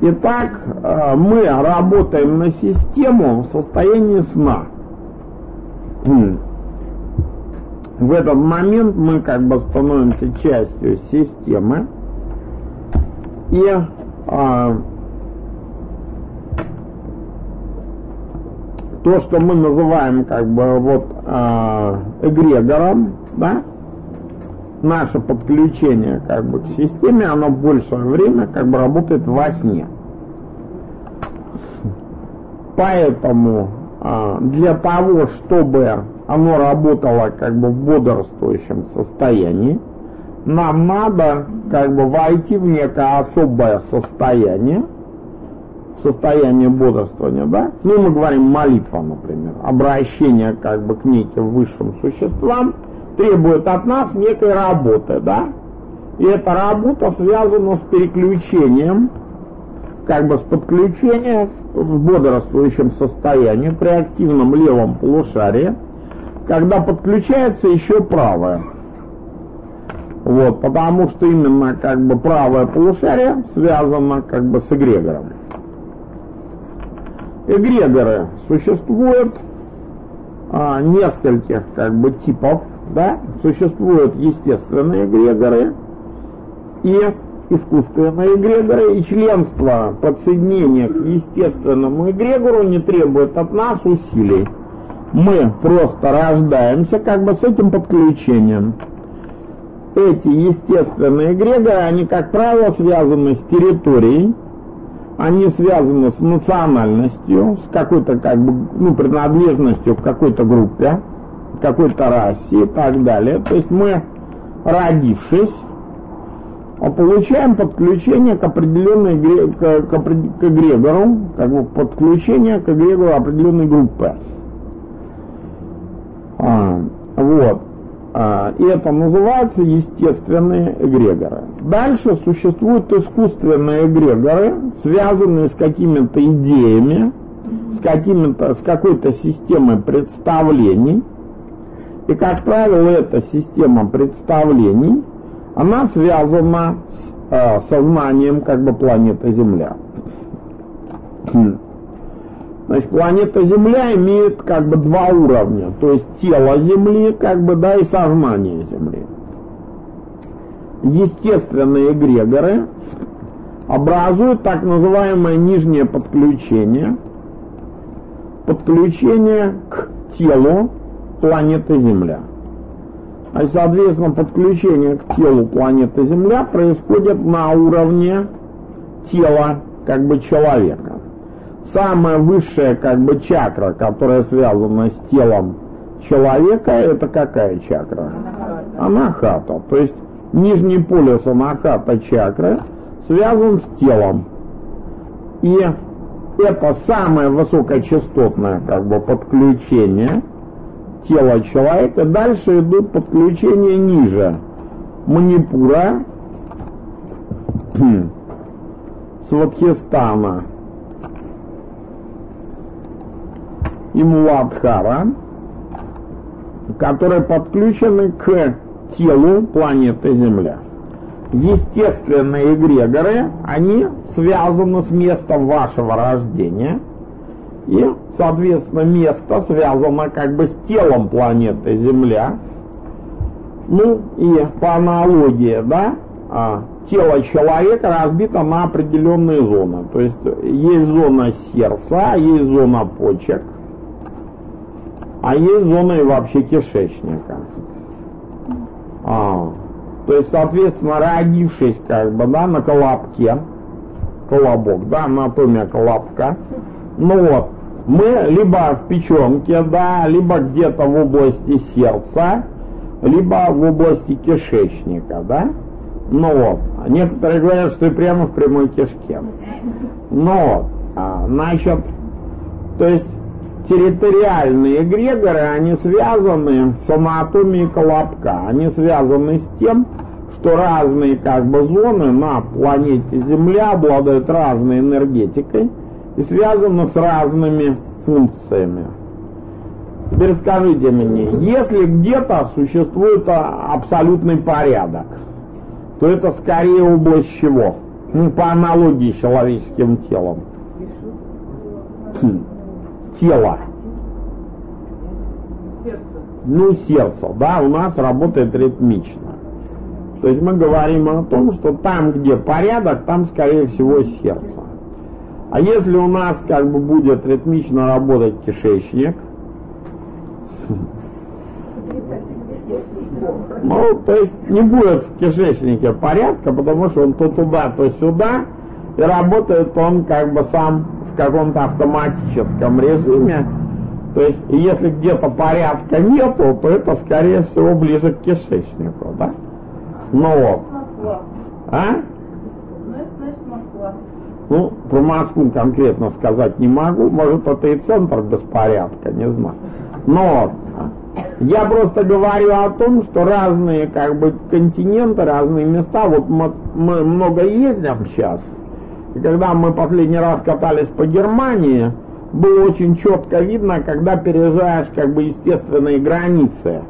Итак, э, мы работаем на систему в состоянии сна. В этот момент мы как бы становимся частью системы. И а, то, что мы называем как бы вот а, эгрегором, да, наше подключение как бы к системе, оно большее время как бы работает во сне. Поэтому а, для того, чтобы оно работало как бы в бодрствующем состоянии, нам надо как бы войти в некое особое состояние, состояние бодрствования, да? Ну, мы говорим молитва, например, обращение как бы к неким высшим существам требует от нас некой работы, да? И эта работа связана с переключением, как бы с подключением в бодрствующем состоянии при активном левом полушарии, когда подключается еще правое. Вот, потому что именно как бы правое полушарие связано как бы с эгрегором. Эгрегоры существуют а, нескольких как бы типов, да, существуют естественные эгрегоры и искусственные эгрегоры, и членство подсоединения к естественному эгрегору не требует от нас усилий. Мы просто рождаемся как бы с этим подключением. Эти естественные эгрегоры, они, как правило, связаны с территорией, они связаны с национальностью, с какой-то как бы, ну, принадлежностью к какой-то группе, какой-то расе и так далее. То есть мы, родившись, получаем подключение к определенной к, к, к эгрегору, как бы подключение к эгрегору определенной группы. А, вот. А, и это называется естественные эгрегоры. Дальше существуют искусственные эгрегоры, связанные с какими-то идеями, с, какими-то, с какой-то системой представлений. И, как правило, эта система представлений, она связана э, сознанием как бы планеты Земля. Значит, планета Земля имеет как бы два уровня, то есть тело Земли, как бы, да, и сознание Земли. Естественные эгрегоры образуют так называемое нижнее подключение, подключение к телу планеты Земля. А соответственно, подключение к телу планеты Земля происходит на уровне тела как бы человека самая высшая как бы чакра, которая связана с телом человека, это какая чакра? Анахата. То есть нижний полюс анахата чакры связан с телом. И это самое высокочастотное как бы подключение тела человека. Дальше идут подключения ниже. Манипура, Сватхистана, и Муладхара, которые подключены к телу планеты Земля. Естественные эгрегоры, они связаны с местом вашего рождения, и, соответственно, место связано как бы с телом планеты Земля. Ну, и по аналогии, да, а, тело человека разбито на определенные зоны. То есть есть зона сердца, есть зона почек, а есть зона и вообще кишечника. А, то есть, соответственно, родившись как бы, да, на колобке, колобок, да, анатомия колобка, ну вот, мы либо в печенке, да, либо где-то в области сердца, либо в области кишечника, да, ну вот, некоторые говорят, что и прямо в прямой кишке. Ну вот, а, значит, то есть территориальные эгрегоры, они связаны с анатомией колобка. Они связаны с тем, что разные как бы зоны на планете Земля обладают разной энергетикой и связаны с разными функциями. Теперь скажите мне, если где-то существует а, абсолютный порядок, то это скорее область чего? Ну, по аналогии с человеческим телом. Хм. Тело. Ну, сердце, да, у нас работает ритмично. То есть мы говорим о том, что там, где порядок, там, скорее всего, сердце. А если у нас как бы будет ритмично работать кишечник, ну, то есть не будет в кишечнике порядка, потому что он то туда, то сюда, и работает он как бы сам в каком-то автоматическом режиме. То есть, если где-то порядка нету, то это, скорее всего, ближе к кишечнику, да? Ну вот. А? Ну, это значит Москва. Ну, про Москву конкретно сказать не могу. Может, это и центр беспорядка, не знаю. Но я просто говорю о том, что разные как бы континенты, разные места, вот мы, мы много ездим сейчас, и когда мы последний раз катались по Германии, было очень четко видно, когда переезжаешь как бы естественные границы.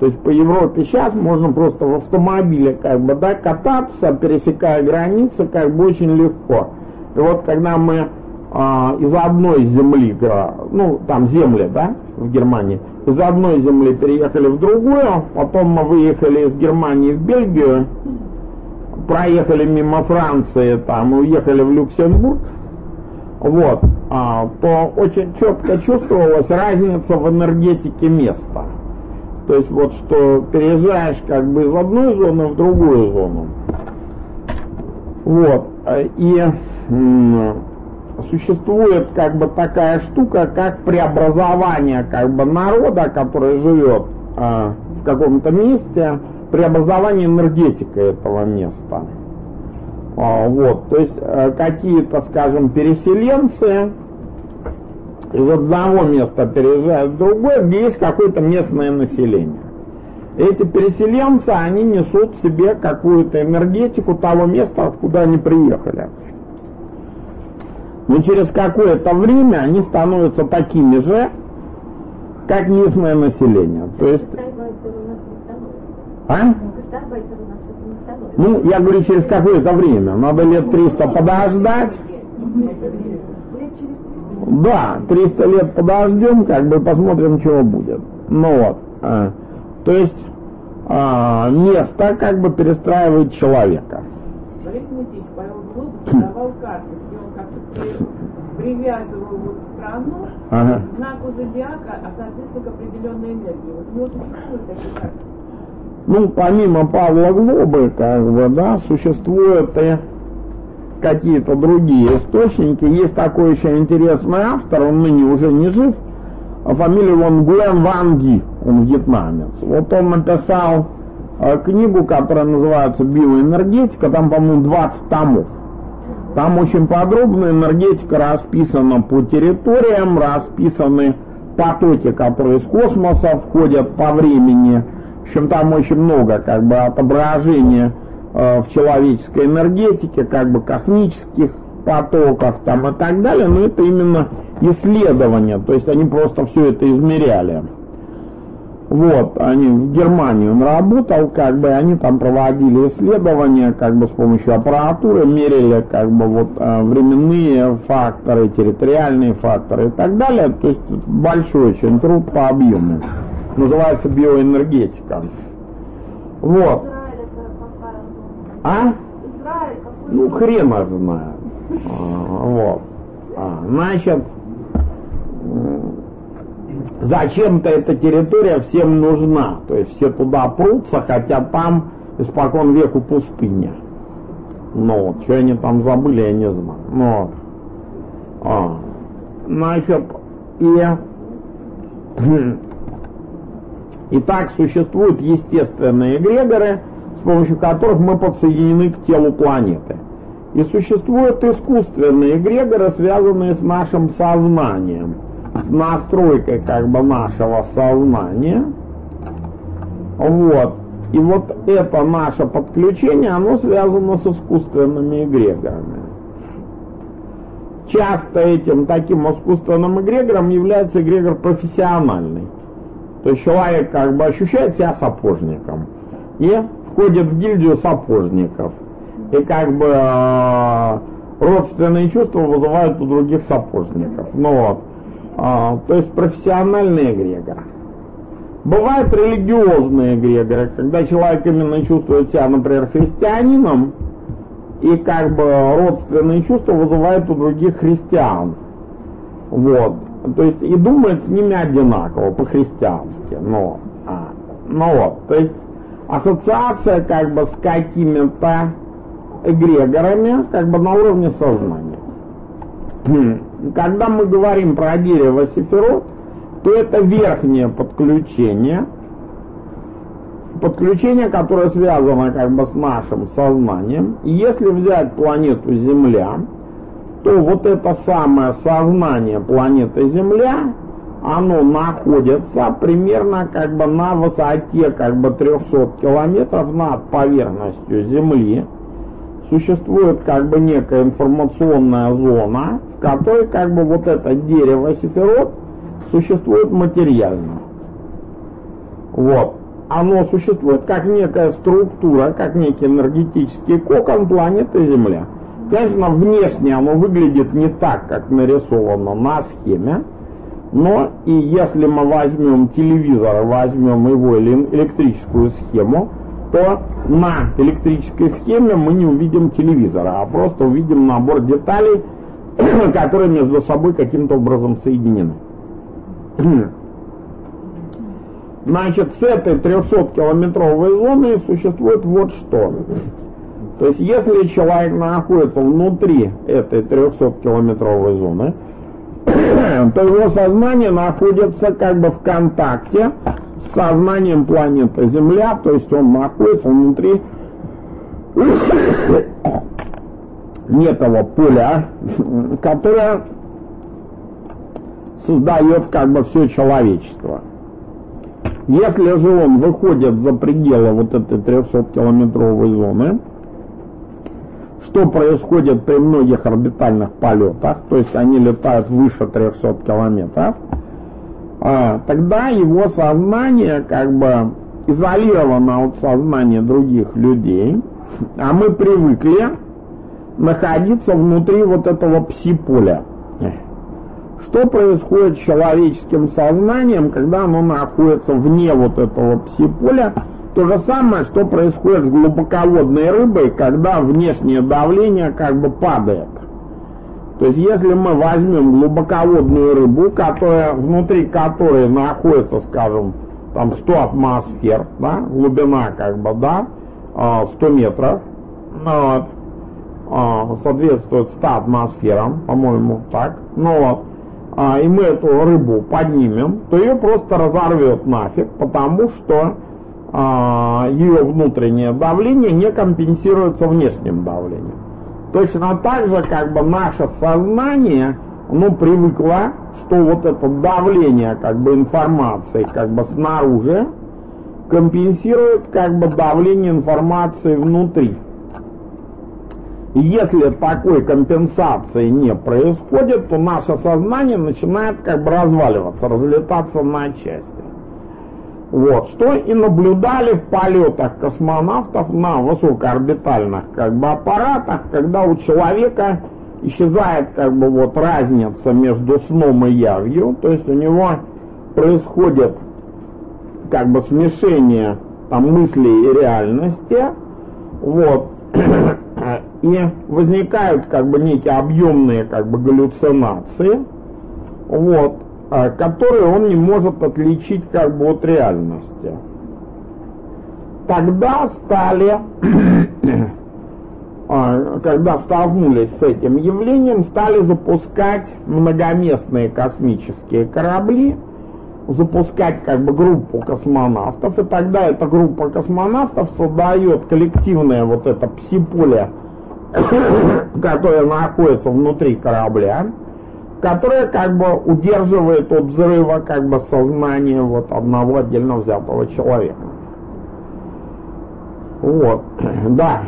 То есть по Европе сейчас можно просто в автомобиле как бы да, кататься, пересекая границы, как бы очень легко. И вот когда мы а, из одной земли, ну там земли, да, в Германии, из одной земли переехали в другую, потом мы выехали из Германии в Бельгию, проехали мимо Франции там уехали в Люксембург, вот, а, то очень четко чувствовалась разница в энергетике места. То есть вот что переезжаешь как бы из одной зоны в другую зону. Вот. И существует как бы такая штука, как преобразование как бы народа, который живет э, в каком-то месте, преобразование энергетика этого места. А, вот, то есть э, какие-то, скажем, переселенцы из одного места переезжают в другое, где есть какое-то местное население. Эти переселенцы, они несут в себе какую-то энергетику того места, откуда они приехали. Но через какое-то время они становятся такими же, как местное население. То есть... А? Ну, я говорю, через какое-то время. Надо лет 300 подождать. Да, 300 лет подождем, как бы посмотрим, чего будет. Ну вот. А, то есть а, место как бы перестраивает человека. Борис Моисеевич Павел Глобус давал карты, где он как-то привязывал вот страну ага. к знаку зодиака, а соответственно к определенной энергии. Вот у него существуют такие карты. Ну, помимо Павла Глобы, как бы, да, существуют и какие-то другие источники. Есть такой еще интересный автор, он ныне уже не жив, а фамилия он Гуэн Ван Ди, он вьетнамец. Вот он написал э, книгу, которая называется «Биоэнергетика», там, по-моему, 20 томов. Там очень подробно энергетика расписана по территориям, расписаны потоки, которые из космоса входят по времени. В общем, там очень много как бы отображения э, в человеческой энергетике, как бы космических потоках там и так далее, но это именно исследования, то есть они просто все это измеряли. Вот, они в Германии он работал, как бы они там проводили исследования, как бы с помощью аппаратуры, мерили как бы вот э, временные факторы, территориальные факторы и так далее. То есть большой очень труд по объему. Называется биоэнергетика. Вот. А? Ну, хрен знает. А, вот. А, значит, зачем-то эта территория всем нужна. То есть все туда прутся, хотя там испокон веку пустыня. Ну вот, что они там забыли, я не знаю. Ну вот. А, значит, и... И так существуют естественные эгрегоры, с помощью которых мы подсоединены к телу планеты. И существуют искусственные эгрегоры, связанные с нашим сознанием. с настройкой как бы нашего сознания. Вот. И вот это наше подключение, оно связано с искусственными эгрегорами. Часто этим таким искусственным эгрегором является эгрегор профессиональный. То есть человек как бы ощущает себя сапожником и входит в гильдию сапожников. И как бы э, родственные чувства вызывают у других сапожников. Ну вот. А, то есть профессиональный эгрегор. Бывают религиозные эгрегоры, когда человек именно чувствует себя, например, христианином, и как бы родственные чувства вызывают у других христиан. Вот. То есть и думает с ними одинаково, по-христиански. Ну, а, ну вот. То есть ассоциация как бы с какими-то эгрегорами как бы на уровне сознания. Когда мы говорим про дерево Сефирот, то это верхнее подключение, подключение, которое связано как бы с нашим сознанием. И если взять планету Земля, то вот это самое сознание планеты Земля, оно находится примерно как бы на высоте как бы 300 километров над поверхностью Земли. Существует как бы некая информационная зона, в которой как бы вот это дерево Сефирот существует материально. Вот. Оно существует как некая структура, как некий энергетический кокон планеты Земля. Конечно, внешне оно выглядит не так, как нарисовано на схеме, но и если мы возьмем телевизор, возьмем его электрическую схему, то на электрической схеме мы не увидим телевизора, а просто увидим набор деталей, которые между собой каким-то образом соединены. Значит, с этой 300-километровой зоны существует вот что. То есть, если человек находится внутри этой 300-километровой зоны, то его сознание находится как бы в контакте с сознанием планеты Земля, то есть он находится внутри некого поля, которое создает как бы все человечество. Если же он выходит за пределы вот этой 300-километровой зоны, что происходит при многих орбитальных полетах, то есть они летают выше 300 километров, а, тогда его сознание как бы изолировано от сознания других людей, а мы привыкли находиться внутри вот этого пси-поля. Что происходит с человеческим сознанием, когда оно находится вне вот этого пси-поля? То же самое, что происходит с глубоководной рыбой, когда внешнее давление как бы падает. То есть если мы возьмем глубоководную рыбу, которая, внутри которой находится, скажем, там 100 атмосфер, да, глубина как бы, да, 100 а, метров, ну вот, а, соответствует 100 атмосферам, по-моему, так, ну вот, а, и мы эту рыбу поднимем, то ее просто разорвет нафиг, потому что ее внутреннее давление не компенсируется внешним давлением. Точно так же, как бы наше сознание, ну, привыкло, что вот это давление, как бы информации, как бы снаружи, компенсирует, как бы давление информации внутри. Если такой компенсации не происходит, то наше сознание начинает как бы разваливаться, разлетаться на части. Вот, что и наблюдали в полетах космонавтов на высокоорбитальных как бы аппаратах, когда у человека исчезает как бы вот разница между сном и явью, то есть у него происходит как бы смешение там мыслей и реальности, вот, и возникают как бы некие объемные как бы галлюцинации, вот, которые он не может отличить как бы от реальности. Тогда стали, а, когда столкнулись с этим явлением, стали запускать многоместные космические корабли, запускать как бы группу космонавтов, и тогда эта группа космонавтов создает коллективное вот это псиполе, которое находится внутри корабля, которая как бы удерживает от взрыва как бы сознание вот одного отдельно взятого человека. Вот, да.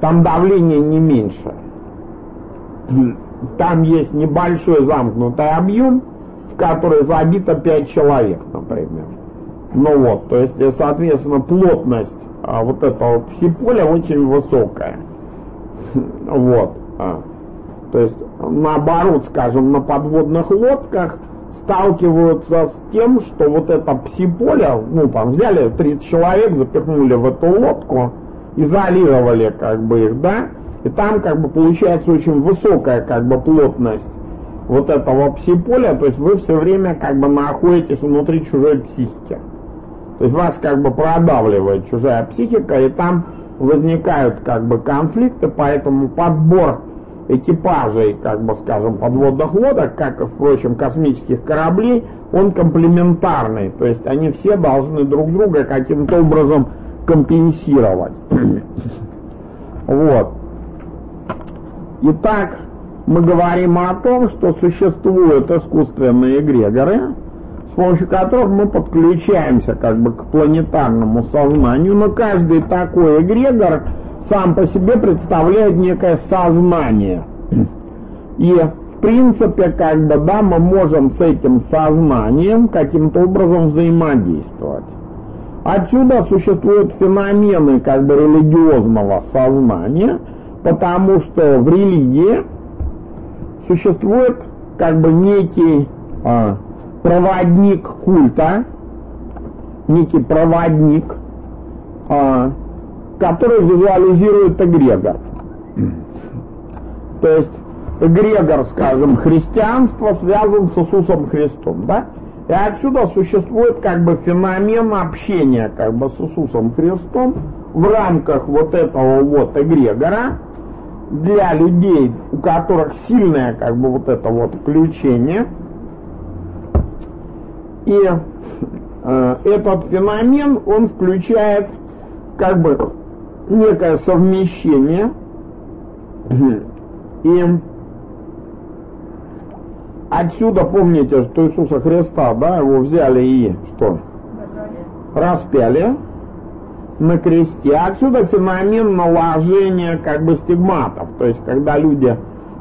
Там давление не меньше. Там есть небольшой замкнутый объем, в который забито 5 человек, например. Ну вот, то есть, соответственно, плотность а, вот этого псиполя очень высокая. Вот. А. То есть, наоборот, скажем, на подводных лодках сталкиваются с тем, что вот это псиполе, ну там взяли 30 человек, запихнули в эту лодку, изолировали как бы их, да, и там как бы получается очень высокая как бы плотность вот этого псиполя, то есть вы все время как бы находитесь внутри чужой психики. То есть вас как бы продавливает чужая психика, и там возникают как бы конфликты, поэтому подбор экипажей, как бы скажем, подводных лодок, как и, впрочем, космических кораблей, он комплементарный. То есть они все должны друг друга каким-то образом компенсировать. вот. Итак, мы говорим о том, что существуют искусственные эгрегоры, помощью которых мы подключаемся как бы к планетарному сознанию, но каждый такой эгрегор сам по себе представляет некое сознание. И в принципе, как бы, да, мы можем с этим сознанием каким-то образом взаимодействовать. Отсюда существуют феномены как бы религиозного сознания, потому что в религии существует как бы некий а, проводник культа, некий проводник, а, который визуализирует эгрегор. То есть эгрегор, скажем, христианства связан с Иисусом Христом, да? И отсюда существует как бы феномен общения как бы с Иисусом Христом в рамках вот этого вот эгрегора для людей, у которых сильное как бы вот это вот включение. И э, этот феномен, он включает как бы некое совмещение и отсюда помните, что Иисуса Христа, да, его взяли и что? Распяли на кресте. Отсюда феномен наложения как бы стигматов. То есть, когда люди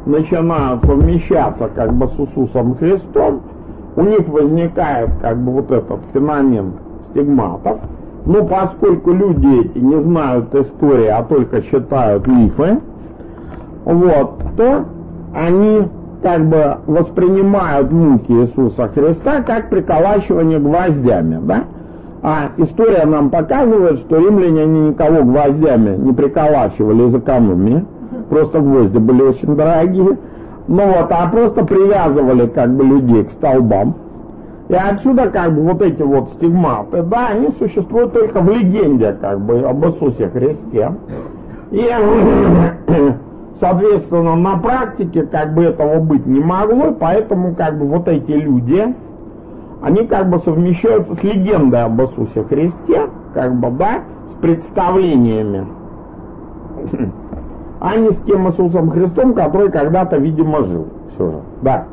начинают совмещаться как бы с Иисусом Христом, у них возникает как бы вот этот феномен стигматов. Но поскольку люди эти не знают истории, а только читают мифы, вот, то они как бы воспринимают муки Иисуса Христа как приколачивание гвоздями, да? А история нам показывает, что римляне они никого гвоздями не приколачивали из экономии, просто гвозди были очень дорогие, ну вот, а просто привязывали как бы людей к столбам. И отсюда как бы вот эти вот стигматы, да, они существуют только в легенде как бы об Иисусе Христе. И, соответственно, на практике как бы этого быть не могло, поэтому как бы вот эти люди, они как бы совмещаются с легендой об Иисусе Христе, как бы, да, с представлениями, а не с тем Иисусом Христом, который когда-то, видимо, жил. Все же, да.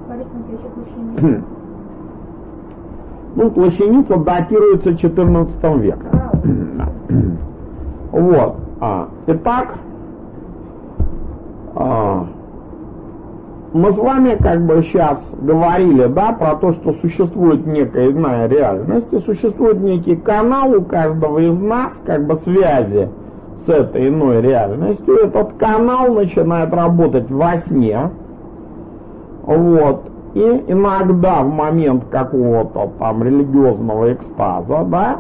Ну, плащаница датируется 14 века. вот. А, итак, а, мы с вами как бы сейчас говорили, да, про то, что существует некая иная реальность, и существует некий канал у каждого из нас, как бы связи с этой иной реальностью. Этот канал начинает работать во сне, вот, и иногда в момент какого-то там религиозного экстаза, да,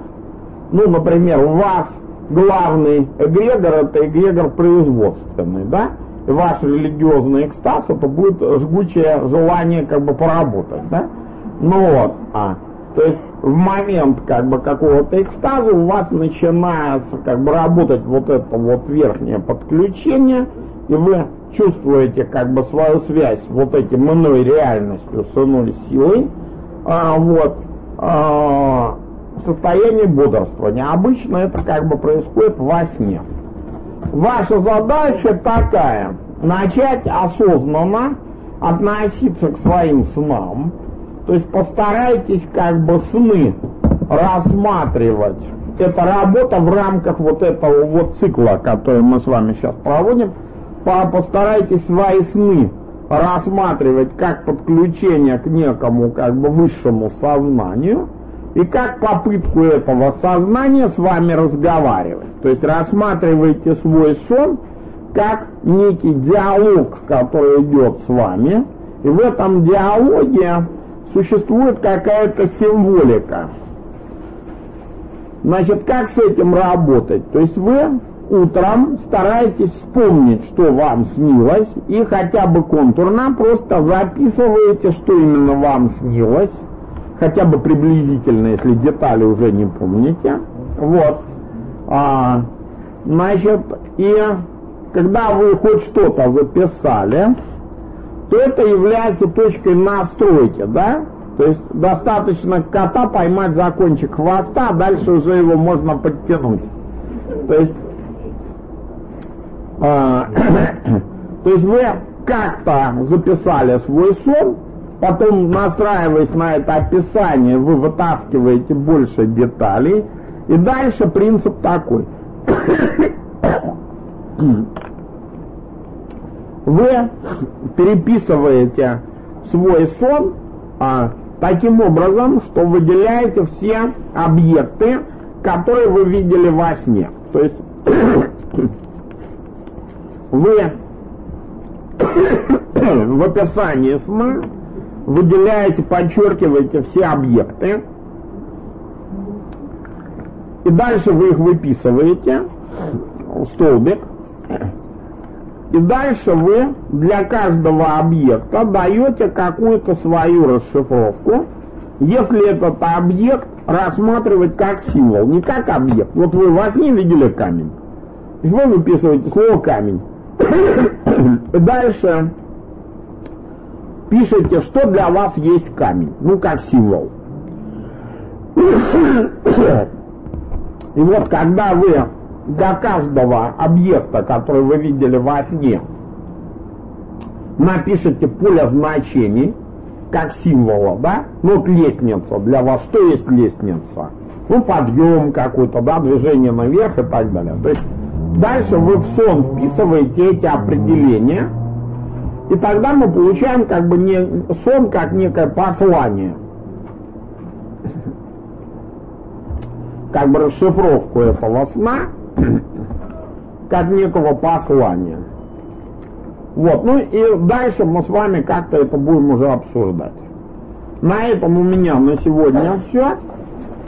ну, например, у вас главный эгрегор это эгрегор производственный, да, ваш религиозный экстаз, это будет жгучее желание как бы поработать, да? Ну вот, а, то есть в момент как бы какого-то экстаза у вас начинается как бы работать вот это вот верхнее подключение, и вы чувствуете как бы свою связь вот этим иной реальностью, с иной силой, а, вот, а, состояние бодрствования. Обычно это как бы происходит во сне. Ваша задача такая, начать осознанно относиться к своим снам. То есть постарайтесь как бы сны рассматривать. Это работа в рамках вот этого вот цикла, который мы с вами сейчас проводим. Постарайтесь свои сны рассматривать как подключение к некому как бы высшему сознанию и как попытку этого сознания с вами разговаривать. То есть рассматривайте свой сон как некий диалог, который идет с вами, и в этом диалоге существует какая-то символика. Значит, как с этим работать? То есть вы утром стараетесь вспомнить, что вам снилось, и хотя бы контурно просто записываете, что именно вам снилось, хотя бы приблизительно, если детали уже не помните. Вот. А, значит, и когда вы хоть что-то записали, то это является точкой настройки, да? То есть достаточно кота поймать за кончик хвоста, а дальше уже его можно подтянуть. То есть, э, то есть вы как-то записали свой сон, потом настраиваясь на это описание, вы вытаскиваете больше деталей, и дальше принцип такой. Вы переписываете свой сон а, таким образом, что выделяете все объекты, которые вы видели во сне. То есть вы в описании сна выделяете, подчеркиваете все объекты, и дальше вы их выписываете в столбик, и дальше вы для каждого объекта даете какую-то свою расшифровку, если этот объект рассматривать как символ, не как объект. Вот вы во сне видели камень. Вы выписываете слово камень. Дальше пишите, что для вас есть камень. Ну, как символ. И вот когда вы для каждого объекта, который вы видели во сне, напишите поле значений, как символа, да? Ну, вот лестница для вас, что есть лестница? Ну, подъем какой-то, да, движение наверх и так далее. То есть дальше вы в сон вписываете эти определения, и тогда мы получаем как бы не сон как некое послание. Как бы расшифровку этого сна, как некого послания. Вот, ну и дальше мы с вами как-то это будем уже обсуждать. На этом у меня на сегодня все.